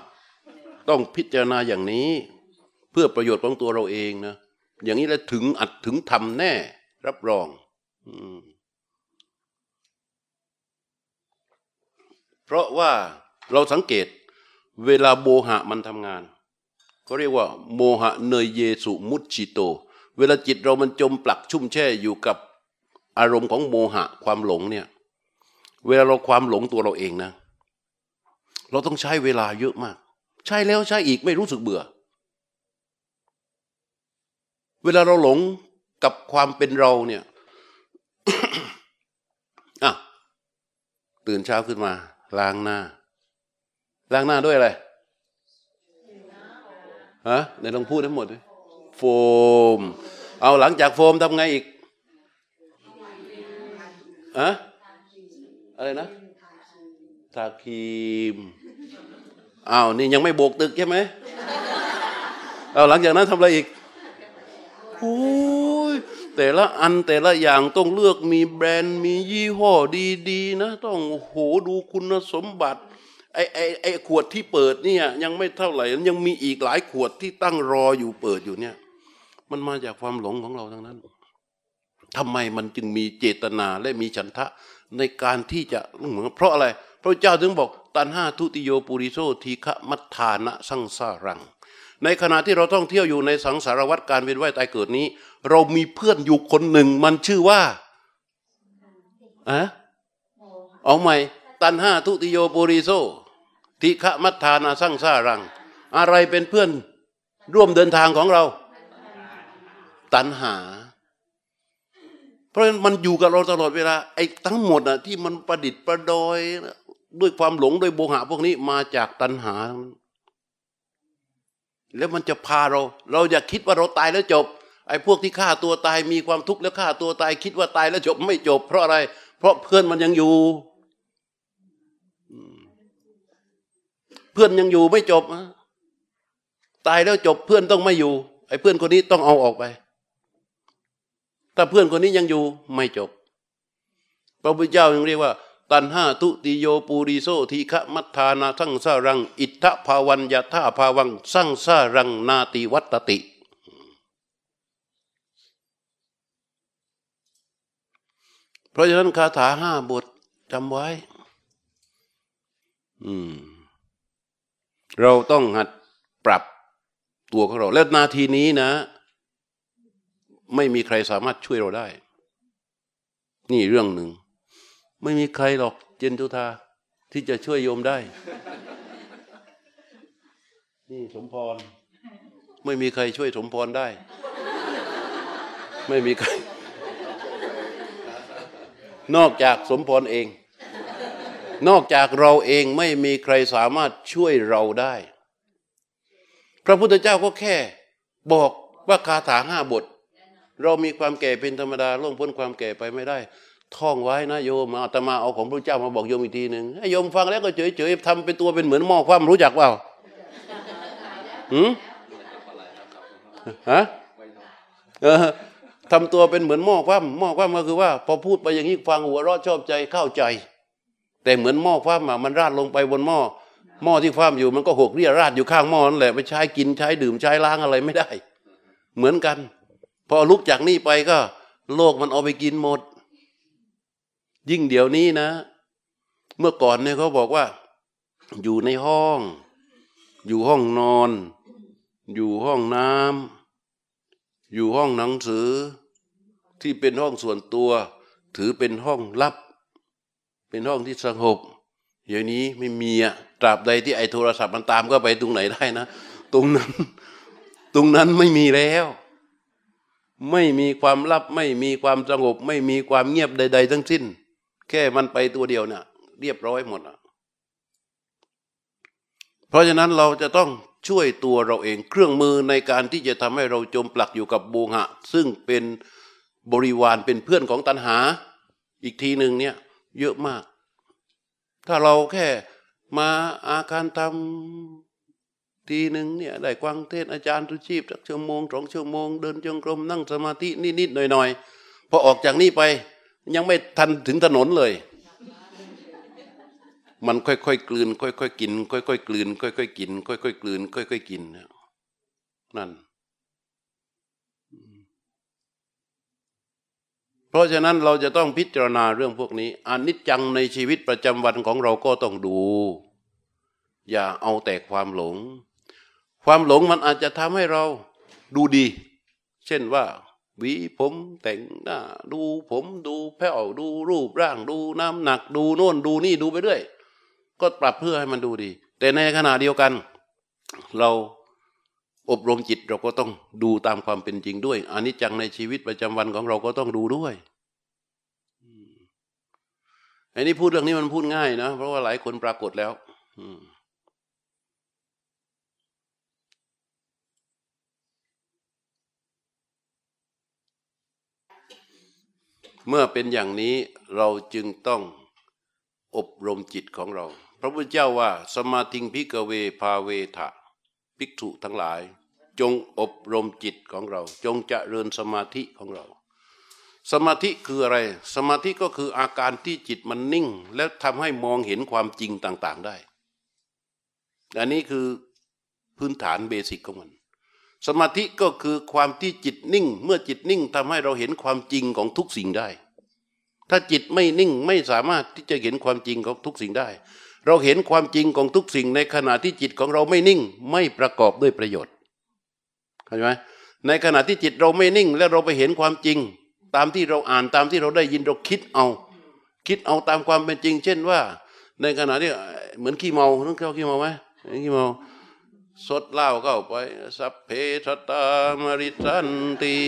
ต้องพิจารณาอย่างนี้ เพื่อประโยชน์ของตัวเราเองนะอย่างนี้แล้วถึงอัดถึงทำแน่ รับรอง เพราะว่าเราสังเกตเวลาโมหะมันทำงานเขาเรียกว่า โมหะเนยเยสุมุตชิโต เวลาจิตเรามันจมปลักชุ่มแช่อยู่กับอารมณ์ของโมหะความหลงเนี่ย เวลาเราความหลงตัวเราเองนะ เราต้องใช้เวลาเยอะมาก ใช้แล้วใช้อีกไม่รู้สึกเบื่อ เวลาเราหลงกับความเป็นเราเนี่ยอะ ตื่นเช้าขึ้นมา ล้างหน้า ล้างหน้าด้วยอะไรฮะในลองพูดทั้งหมดเลยโฟม เอาหลังจากโฟมทำไงอีกอะอะไรนะทาครีมอ้าวนี่ยังไม่โบกตึกใช่ไหมเอาหลังจากนั้นทำอะไรอีกโอ้ แต่ละอันแต่ละอย่างต้องเลือกมีแบรนด์มียี่ห้อดีๆ นะ ต้องโหดูคุณสมบัติไอ้ไอ้ไอ้ขวดที่เปิดเนี่ยยังไม่เท่าไหร่ยังมีอีกหลายขวดที่ตั้งรออยู่เปิดอยู่เนี่ย มันมาจากความหลงของเราทั้งนั้นทำไมมันจึงมีเจตนาและมีฉันทะในการที่จะเหมือนเพราะอะไร พระเจ้าถึงบอก ตันห้าทุติโยปุริโซทีฆะมัทธานะสังสารัง ในขณะที่เราท่องเที่ยวอยู่ในสังสารวัฏการเวียนว่ายตายเกิดนี้ เรามีเพื่อนอยู่คนหนึ่ง มันชื่อว่าอะเอาใหม่ ตันห้าทุติโยปุริโซทิฆะมัทธานาสังสารัง อะไรเป็นเพื่อนร่วมเดินทางของเรา ตันหา เพราะฉะนั้นมันอยู่กับเราตลอดเวลาไอ้ทั้งหมดอะที่มันประดิษฐ์ประดอย ด้วยความหลงด้วยโมหะพวกนี้มาจากตัณหา แล้วมันจะพาเรา เราอย่าคิดว่าเราตายแล้วจบ ไอ้พวกที่ฆ่าตัวตายมีความทุกข์แล้วฆ่าตัวตาย คิดว่าตายแล้วจบไม่จบ เพราะอะไร เพราะเพื่อนมันยังอยู่ เพื่อนยังอยู่ไม่จบตายแล้วจบเพื่อนต้องไม่อยู่ ไอ้เพื่อนคนนี้ต้องเอาออกไป ถ้าเพื่อนคนนี้ยังอยู่ไม่จบ พระพุทธเจ้ายังเรียกว่า ตันห้าทุติโยปูริโซทีฆมัทธานาทั้งสารัง อิทธภาวันยะท่าภาวังสร้างสารังนาติวัตติ เพราะฉะนั้นคาถาห้าบทจำไว้ อืม เราต้องหัดปรับตัวของเรา และนาทีนี้นะ ไม่มีใครสามารถช่วยเราได้ นี่เรื่องหนึ่ง ไม่มีใครหรอกเจนทุธาที่จะช่วยโยมได้ นี่สมพร ไม่มีใครช่วยสมพรได้ ไม่มีใคร นอกจากสมพรเอง นอกจากเราเองไม่มีใครสามารถช่วยเราได้ พระพุทธเจ้าก็แค่ บอกว่าคาถาห้าบท เรามีความแก่เป็นธรรมดาล่วงพ้นความแก่ไปไม่ได้ ท่องไว้นะโยมอาตมาเอาของพระเจ้ามาบอกโยมอีกทีหนึ่งให้โยมฟังแล้วก็เฉยๆทำเป็นตัวเป็นเหมือนหม้อความรู้จักเปล่าหืมฮะเออทำตัวเป็นเหมือนหม้อความหม้อความก็คือว่า พอพูดไปอย่างนี้ฟังหัวเราะชอบใจเข้าใจ แต่เหมือนหม้อความมันราดลงไปบนหม้อหม้อที่ความอยู่มันก็หกเรียราดอยู่ข้างหม้อนั่นแหละไปใช้กินใช้ดื่มใช้ล้างอะไรไม่ได้ เหมือนกัน พอลุกจากนี่ไปก็ โลกมันเอาไปกินหมด ยิ่งเดี๋ยวนี้นะ เมื่อก่อนเนี่ยเขาบอกว่า อยู่ในห้อง อยู่ห้องนอน อยู่ห้องน้ำอยู่ห้องหนังสือ ที่เป็นห้องส่วนตัว ถือเป็นห้องลับ เป็นห้องที่สงบเดี๋ยวนี้ไม่มีอะตราบใดที่ไอโทรศัพท์มันตามก็ไปตรงไหนได้นะ ตรงนั้น ตรงนั้นไม่มีแล้ว ไม่มีความลับ ไม่มีความสงบ ไม่มีความเงียบใด ๆ ทั้งสิ้น แค่มันไปตัวเดียวเนี่ย เรียบร้อยหมดอะเพราะฉะนั้นเราจะต้องช่วยตัวเราเองเครื่องมือในการที่จะทำให้เราจมปลักอยู่กับโบหะ ซึ่งเป็นบริวารเป็นเพื่อนของตัณหา อีกทีหนึ่งเนี่ย เยอะมาก ถ้าเราแค่มาอาการทำทีหนึ่งเนี่ยได้กวางเทศอาจารย์ทุชีพสักชั่วโมงสองชั่วโมง เดินจงกรมนั่งสมาธินิดๆหน่อยๆพอออกจากนี่ไป ยังไม่ทันถึงถนนเลย มันค่อยๆกลืน ค่อยๆกิน ค่อยๆกลืน ค่อยๆกิน ค่อยๆกลืน ค่อยๆกินนั่น เพราะฉะนั้นเราจะต้องพิจารณาเรื่องพวกนี้อนิจจังในชีวิตประจำวันของเราก็ต้องดู อย่าเอาแต่ความหลง ความหลงมันอาจจะทำให้เราดูดี เช่นว่า วีผมแต่งหน้า ดูผมดูแผ้วดูรูปร่างดูน้ำหนัก ดูโน่นดูนี่ดูไปเรื่อยก็ปรับเพื่อให้มันดูดี แต่ในขณะเดียวกัน เราอบรมจิตเราก็ต้องดูตามความเป็นจริงด้วยอันนี้จังในชีวิตประจำวันของเราก็ต้องดูด้วยอันนี้พูดเรื่องนี้มันพูดง่ายนะ เพราะว่าหลายคนปรากฏแล้ว เมื่อเป็นอย่างนี้เราจึงต้องอบรมจิตของเรา พระพุทธเจ้าว่าสมาธิงพิกเวพาเวทะภิกษุทั้งหลาย จงอบรมจิตของเรา จงจริญสมาธิของเรา สมาธิคืออะไร สมาธิก็คืออาการที่จิตมันนิ่ง แล้วทำให้มองเห็นความจริงต่างๆได้ อันนี้คือพื้นฐานเบสิกของมัน สมาธิก็คือความที่จิตนิ่ง เมื่อจิตนิ่งทำให้เราเห็นความจริงของทุกสิ่งได้ ถ้าจิตไม่นิ่งไม่สามารถที่จะเห็นความจริงของทุกสิ่งได้ เราเห็นความจริงของทุกสิ่ง ในขณะที่จิตของเราไม่นิ่ง ไม่ประกอบด้วยประโยชน์เข้าใจไหมในขณะที่จิตเราไม่นิ่ง และเราไปเห็นความจริง ตามที่เราอ่านตามที่เราได้ยินเราคิดเอา คิดเอาตามความเป็นจริง เช่นว่า ในขณะที่เหมือนขี้เมาต้องเข้าขี้เมาไหมขี้เมา สดเหล้าเข้าไป สัพเพชตามริสันติ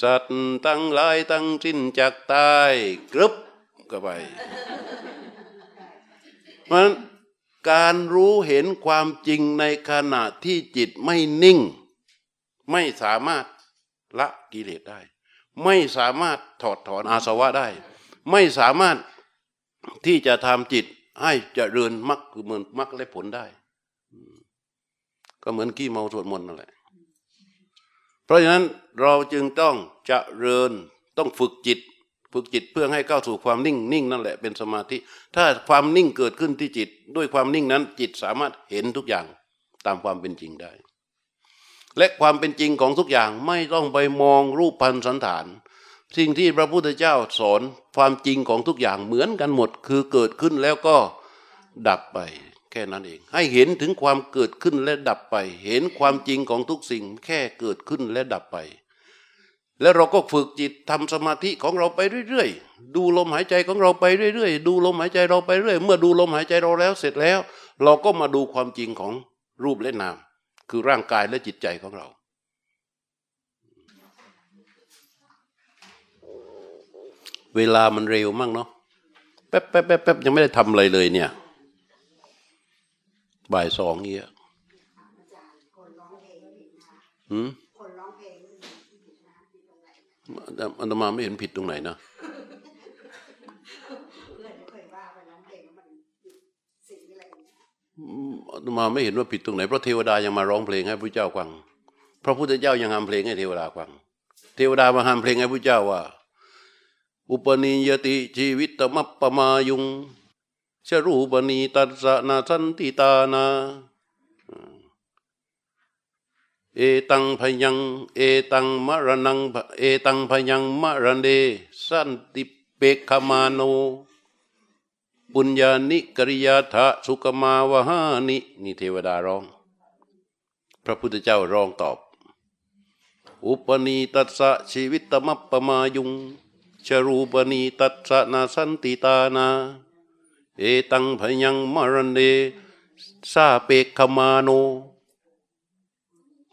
สัตว์ตั้งหลายตั้งสิ้นจากตายกรึบก็ไปเพราะการรู้เห็นความจริงในขณะที่จิตไม่นิ่ง ไม่สามารถละกิเลสได้ ไม่สามารถถอดถอนอาสวะได้ ไม่สามารถที่จะทำจิตให้เจริญมรรคคือเหมือนมรรคและผลได้ ก็เหมือนกี้เมาสวดมนต์นั่นแหละ เพราะฉะนั้นเราจึงต้องเจริญต้องฝึกจิต ฝึกจิตเพื่อให้เข้าสู่ความนิ่งนิ่งนั่นแหละเป็นสมาธิ ถ้าความนิ่งเกิดขึ้นที่จิต ด้วยความนิ่งนั้น จิตสามารถเห็นทุกอย่างตามความเป็นจริงได้ และความเป็นจริงของทุกอย่างไม่ต้องไปมองรูปพันสันฐาน สิ่งที่พระพุทธเจ้าสอนความจริงของทุกอย่างเหมือนกันหมด คือเกิดขึ้นแล้วก็ดับไป ค่นั้นเอง ให้เห็นถึงความเกิดขึ้นและดับไป เห็นความจริงของทุกสิ่งแค่เกิดขึ้นและดับไป แล้วเราก็ฝึกจิตทำสมาธิของเราไปเรื่อยๆ ดูลมหายใจของเราไปเรื่อยๆ ดูลมหายใจเราไปเรื่อย เมื่อดูลมหายใจเราแล้วเสร็จแล้ว เราก็มาดูความจริงของรูปและนาม คือร่างกายและจิตใจของเราเวลามันเร็วมากเนาะแป๊บแป๊บแป๊บแป๊บยังไม่ได้ทำอะไรเลยเนี่ย บ่ายสองเงี้ยอืมอันตมาไม่เห็นผิดตรงไหนนะอัตมาไม่เห็นว่าผิดตรงไหนเพราะเทวดายังมาร้องเพลงให้พระเจ้าฟังพระพุทธเจ้ายังทำเพลงให้เทวดาฟัง เทวดามาทำเพลงให้พระเจ้าว่า อุปนิยติชีวิตตมัปปมายุง ชรูปณีตัสนาสันติตานา เอตังพยัง เอตังมรณัง เอตังพยังมรณเดสันติเปกขมาโนปปุญญานิกริยาทะสุกมาวหานินี่เทวดาร้อง พระพุทธเจ้าร้องตอบ อุปนีตัสะชีวิตตมัปปมายุงชรูปนีตัสสะนาสันติตานา เอตังพยังมรณเนซาเปกขมาโน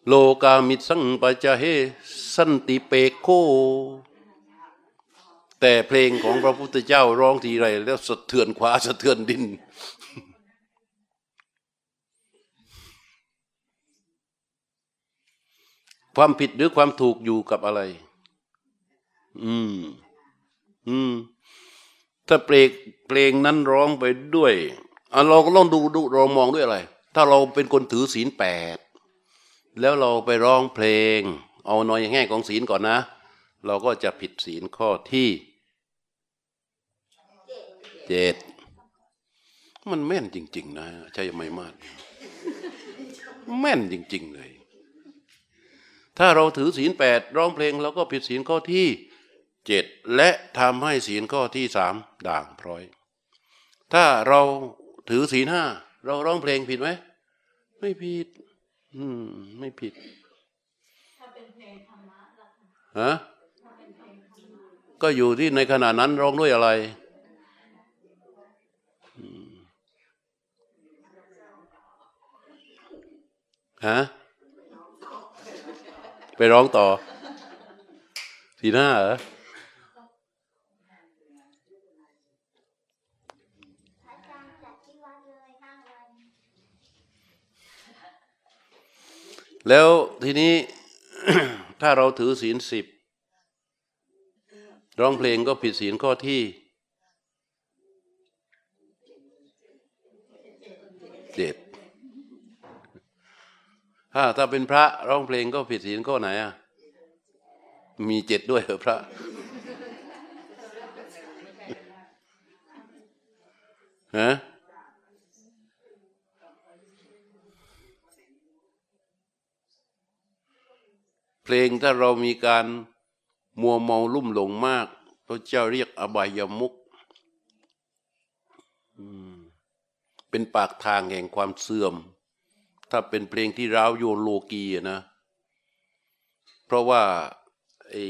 โลกามิสังปะจเฮสันติเปกโค แต่เพลงของพระพุทธเจ้าร้องทีไร แล้วสะเทือนขวาสะเทือนดิน ความผิดหรือความถูกอยู่กับอะไร อืม อืม ถ้าเพลงเพลงนั้นร้องไปด้วยเราก็ลองดูดูเรามองด้วยอะไร ถ้าเราเป็นคนถือศีลแปดแล้วเราไปร้องเพลง เอาหน่อยแง่ของศีลก่อนนะ เราก็จะผิดศีลข้อที่เจ็ดมันแม่นจริง ๆ นะใช่ไหมมาดแม่นจริง ๆ เลย ถ้าเราถือศีลแปดร้องเพลงเราก็ผิดศีลข้อที่ เจ็ดและทำให้ศีลข้อที่สามด่างพร้อย ถ้าเราถือศีลห้าเราร้องเพลงผิดไหมไม่ผิด อืม ไม่ผิดฮะก็อยู่ที่ในขณะนั้นร้องด้วยอะไรฮะไปร้องต่อสีหน้าเหรอ แล้วทีนี้ถ้าเราถือศีลสิบร้องเพลงก็ผิดศีลข้อที่เจ็ดถ้าถ้าเป็นพระร้องเพลงก็ผิดศีลข้อไหนอะมีเจ็ดด้วยเหรอพระ ฮะ เพลงถ้าเรามีการมัวเมาลุ่มหลงมากพระเจ้าเรียกอบายามุกเป็นปากทางแห่งความเสื่อม ถ้าเป็นเพลงที่ร้าวโยโลกีนะ เพราะว่าไอ้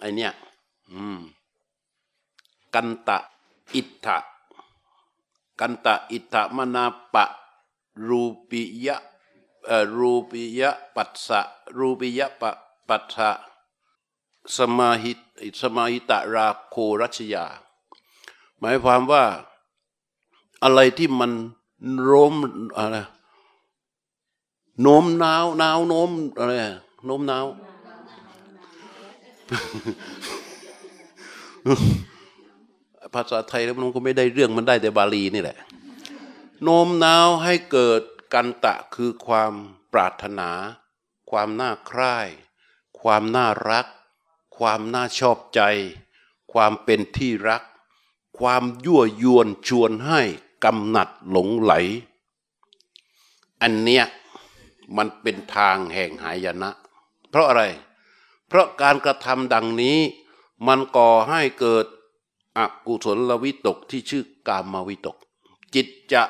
ไอเนี้ยกันตะอิทธะกันตะอิทธะมนาปะ รูปิยะ รูปิยะปัสสะรูปิยะปะปัสสะสมาหิตสมาหิตะราโครัชยา หมายความว่าอะไรที่มันโน้มอะไรโน้มน้าวน้าวโน้มอะไรโน้มน้าวภาษาไทยแล้วมันก็ไม่ได้เรื่องมันได้แต่บาลีนี่แหละโน้มน้าวให้เกิด กันตะคือความปรารถนา ความน่าใคร่ ความน่ารัก ความน่าชอบใจ ความเป็นที่รัก ความยั่วยวนชวนให้กำหนัดหลงไหล อันเนี้ยมันเป็นทางแห่งหายนะ เพราะอะไร เพราะการกระทำดังนี้ มันก่อให้เกิดอกุศลวิตกที่ชื่อกามวิตก จิตจะ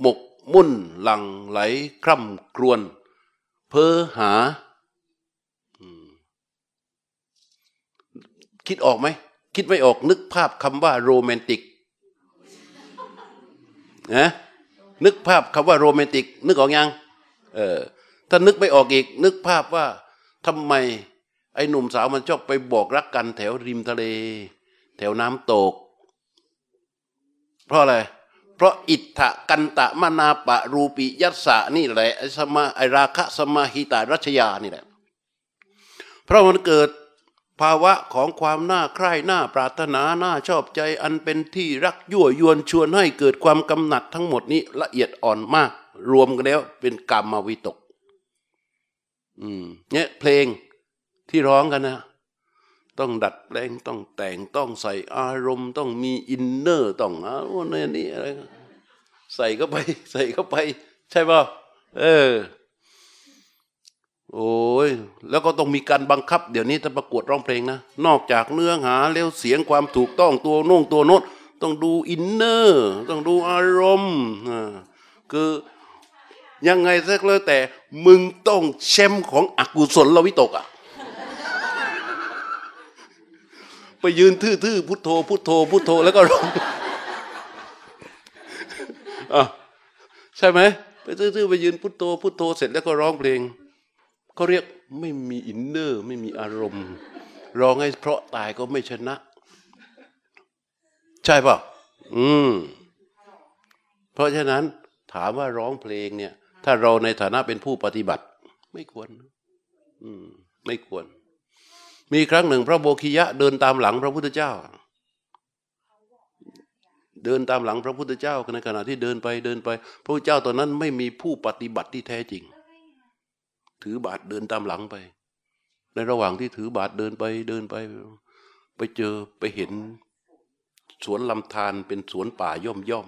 หมก มุ่นหลังไหลคร่ำครวญเพ้อหาคิดออกไหม คิดไม่ออกนึกภาพคำว่าโรแมนติกนะนึกภาพคำว่าโรแมนติก นึกออกยังเออถ้านึกไม่ออกอีก นึกภาพว่าทำไม ไอ้หนุ่มสาวมันชอบไปบอกรักกันแถวริมทะเล แถวน้ำตก เพราะอะไร เพราะอิทธะกันตะมนาปะรูปิยัสสะนี่แหละไอสมาไอราคะสมาหิตารัชยานี่แหละ เพราะมันเกิดภาวะของความน่าใคร่น่าปรารถนาน่าชอบใจอันเป็นที่รักยั่วยวนชวนให้เกิดความกำหนัดทั้งหมดนี้ละเอียดอ่อนมาก รวมกันแล้วเป็นกรรมวิตก อืมเนี่ยเพลงที่ร้องกันนะ ต้องดัดแปลงต้องแต่งต้องใส่อารมณ์ ต้องมีอินเนอร์ต้องอะไรนี่อะไรใส่เข้าไป ใส่เข้าไป ใช่ป่ะเออ โอ้ยแล้วก็ต้องมีการบังคับ เดี๋ยวนี้ถ้าประกวดร้องเพลงนะนอกจากเนื้อหาแล้วเสียงความถูกต้องตัวโน้งตัวโน้นต้องดูอินเนอร์ ต้องดูอารมณ์คือยังไงสักแล้วแต่มึงต้องแชมป์ของอกุศลลวิตกอะ ไปยืนทื่อๆพุทโธพุทโธพุทโธแล้วก็ร้องอะใช่ไหมไปทื่อๆไปยืนพุทโธพุทโธเสร็จแล้วก็ร้องเพลงเขาเรียกไม่มีอินเนอร์ ไม่มีอารมณ์ร้องให้เพราะตายก็ไม่ชนะ ใช่ป่ะอืม เพราะฉะนั้นถามว่าร้องเพลงเนี่ย ถ้าเราในฐานะเป็นผู้ปฏิบัติ ไม่ควร อืม ไม่ควร มีครั้งหนึ่ง พระโบคิยะ เดินตามหลังพระพุทธเจ้า เดินตามหลังพระพุทธเจ้าในขณะที่เดินไปเดินไป พระพุทธเจ้าตอนนั้นไม่มีผู้ปฏิบัติที่แท้จริง ถือบาทเดินตามหลังไป ในระหว่างที่ถือบาทเดินไปเดินไป ไปเจอไปเห็นสวนลำธารเป็นสวนป่าย่อมย่อม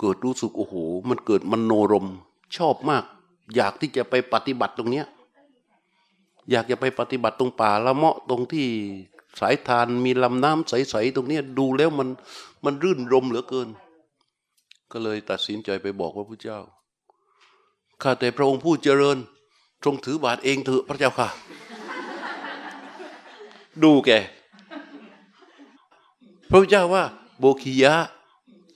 เกิดรู้สึกโอ้โหมันเกิดมโนรมชอบมาก อยากที่จะไปปฏิบัติตรงเนี้ย อยากจะไปปฏิบัติตรงป่าละเมาะตรงที่สายทานมีลำน้ำใสๆตรงเนี้ยดูแล้วมันมันรื่นรมเหลือเกิน ก็เลยตัดสินใจไปบอกว่าพระเจ้าข้าแต่พระองค์ผู้เจริญทรงถือบาทเองเถอะพระเจ้าค่ะ ดูแกพระเจ้าว่า โบคียะ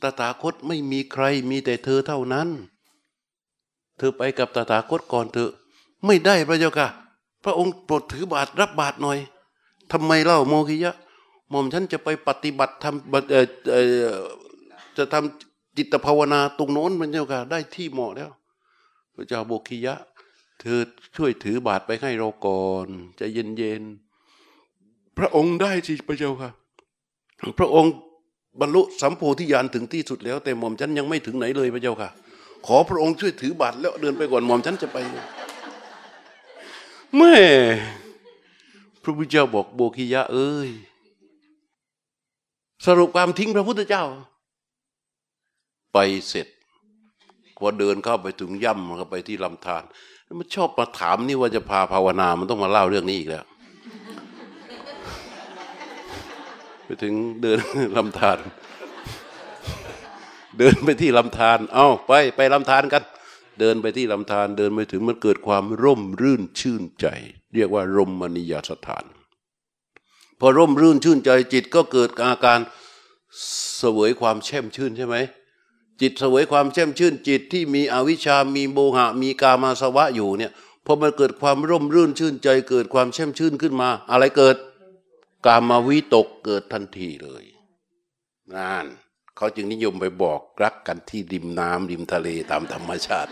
ตถาคตไม่มีใครมีแต่เธอเท่านั้น เธอไปกับตถาคตก่อนเถอะ ไม่ได้พระเจ้าค่ะ พระองค์โปรดถือบาตรรับบาตรหน่อยทำไมเล่าโมคิยะหม่อมฉันจะไปปฏิบัติทำจะทำจิตภาวนาตรงโน้นพระเจ้าค่ะได้ที่เหมาะแล้ว พระเจ้าโบคิยะ เธอช่วยถือบาตรไปให้เราก่อนจะเย็นๆพระองค์ได้สิพระเจ้าค่ะ พระองค์บรรลุสัมโพธิญาณถึงที่สุดแล้ว แต่หม่อมฉันยังไม่ถึงไหนเลยพระเจ้าค่ะ ขอพระองค์ช่วยถือบาตรแล้วเดินไปก่อนหม่อมฉันจะไป แม่พระพุทธเจ้าบอกโบกิยะเอ้ย สรุปความทิ้งพระพุทธเจ้า ไปเสร็จพอเดินเข้าไปถึงย่ำก็ไปที่ลำธารมันชอบมาถามนี่ว่าจะพาภาวนา มันต้องมาเล่าเรื่องนี้อีกแล้ว ไปถึงเดินลำธารเดินไปที่ลำธารเอาไปไปลำธารกัน เดินไปที่ลำธารเดินไปถึงมันเกิดความร่มรื่นชื่นใจ เรียกว่ารมมณียสถาน พอร่มรื่นชื่นใจจิตก็เกิดอาการเสวยความแช่มชื่นใช่ไหมจิตเสวยความแช่มชื่น จิตที่มีอวิชามีโมหะ มีกามาสวะอยู่เนี่ยพอมันเกิดความร่มรื่นชื่นใจ เกิดความแช่มชื่นขึ้นมา อะไรเกิด กามาวิตกเกิดทันทีเลยนั่น เขาจึงนิยมไปบอกรักกันที่ริมน้ำริมทะเลตามธรรมชาติ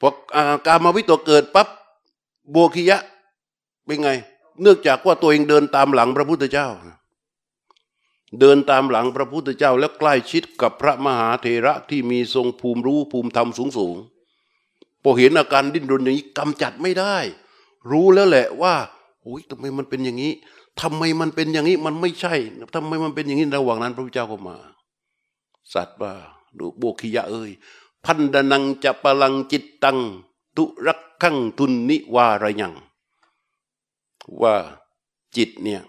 พอการมาวิตกเกิดปั๊บโบคิยะเป็นไง เนื่องจากว่าตัวเองเดินตามหลังพระพุทธเจ้า เดินตามหลังพระพุทธเจ้า แล้วใกล้ชิดกับพระมหาเถระที่มีทรงภูมิรู้ภูมิธรรมสูงสูงพอเห็นอาการดิ้นรนอย่างนี้กำจัดไม่ได้ รู้แล้วแหละว่าโอ้ยทำไมมันเป็นอย่างนี้ ทำไมมันเป็นอย่างนี้มันไม่ใช่ทำไมมันเป็นอย่างนี้ระหว่างนั้น พระพุทธเจ้าก็มา สัตว์ว่าดูโบคิยะเอ้ยพันดนังจะปลังจิตตัง ตุรักขังทุนนิวารยัง ว่าจิตเนี่ย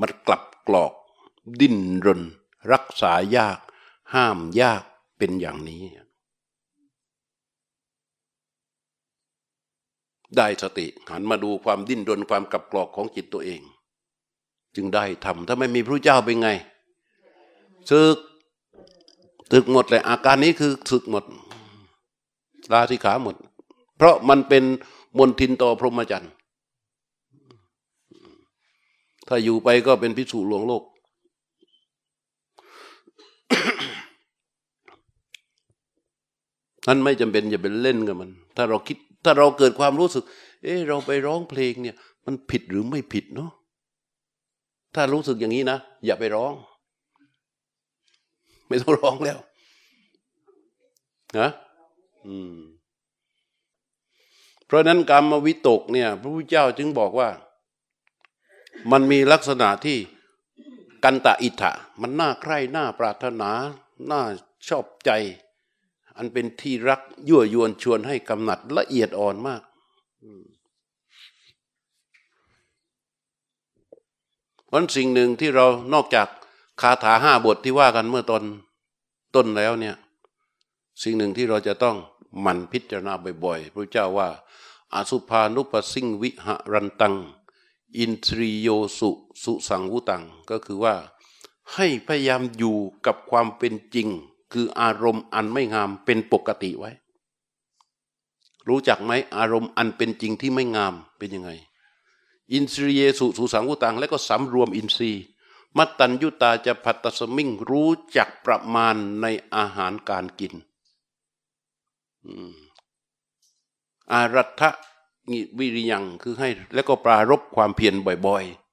มันกลับกรอก ดิ้นรน รักษายาก ห้ามยากเป็นอย่างนี้ ได้สติหันมาดูความดิ้นรนความกับกรอกของจิตตัวเอง จึงได้ทำถ้าไม่มีพระเจ้าเป็นไงศึกศึกหมดเลยอาการนี้คือศึกหมดลาสิขาหมด เพราะมันเป็นมนทินต่อพรหมจรรย์ถ้าอยู่ไปก็เป็นพิสูจน์ลวงโลก นั้นไม่จำเป็นอย่าเป็นเล่นกับมัน ถ้าเราคิด ถ้าเราเกิดความรู้สึก เออเราไปร้องเพลงเนี่ย มันผิดหรือไม่ผิดเนาะถ้ารู้สึกอย่างนี้นะ อย่าไปร้อง ไม่ต้องร้องแล้วนะอืม เพราะนั้นกรรมวิตกเนี่ย พระพุทธเจ้าจึงบอกว่า มันมีลักษณะที่กันตะอิทะมันน่าใคร่น่าปรารถนา น่าชอบใจ อันเป็นที่รักยั่วยวนชวนให้กำหนัดละเอียดอ่อนมากเพราะสิ่งหนึ่งที่เรานอกจากคาถาห้าบทที่ว่ากันเมื่อตอนต้นแล้วเนี่ย สิ่งหนึ่งที่เราจะต้องหมั่นพิจารณาบ่อยๆพระเจ้าว่า อาสุภานุปสิงวิหรันตัง อินทรีโยสุสุสังวุตัง ก็คือว่าให้พยายามอยู่กับความเป็นจริง คืออารมณ์อันไม่งามเป็นปกติไว้ รู้จักไหมอารมณ์อันเป็นจริงที่ไม่งามเป็นยังไง อินทรียสุสุสังวุตังและก็สำรวมอินทรีย์ มัตตัญยุตาจะพัตสมิงรู้จักประมาณในอาหารการกินอารัฐะวิริยังคือให้ แล้วก็ปรารบความเพียรบ่อยๆ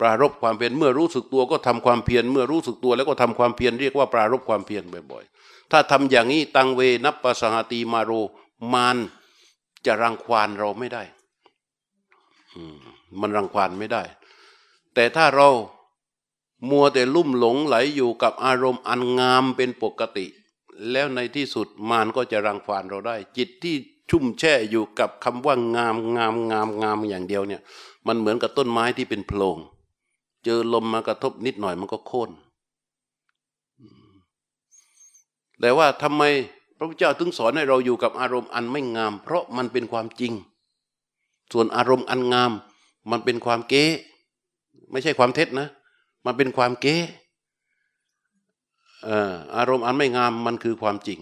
ปรารบความเพียรเมื่อรู้สึกตัวก็ทำความเพียรเมื่อรู้สึกตัวแล้วก็ทำความเพียรเรียกว่าปรารบความเพียรบ่อยๆ ถ้าทำอย่างนี้ตังเวนับปะสหตีมาโรมานจะรังควานเราไม่ได้มันรังควานไม่ได้ แต่ถ้าเรามัวแต่ลุ่มหลงไหลอยู่กับอารมณ์อันงามเป็นปกติ แล้วในที่สุดมารก็จะรังควานเราได้ จิตที่ชุ่มแช่อยู่กับคำว่างามงามงามงามอย่างเดียวเนี่ย มันเหมือนกับต้นไม้ที่เป็นโพรง เจอลมมากระทบนิดหน่อยมันก็โค่นแต่ว่าทำไมพระพุทธเจ้าถึงสอนให้เราอยู่กับอารมณ์อันไม่งาม เพราะมันเป็นความจริง ส่วนอารมณ์อันงาม มันเป็นความเก๊ไม่ใช่ความเท็จนะ มันเป็นความเก๊อารมณ์อันไม่งามมันคือความจริง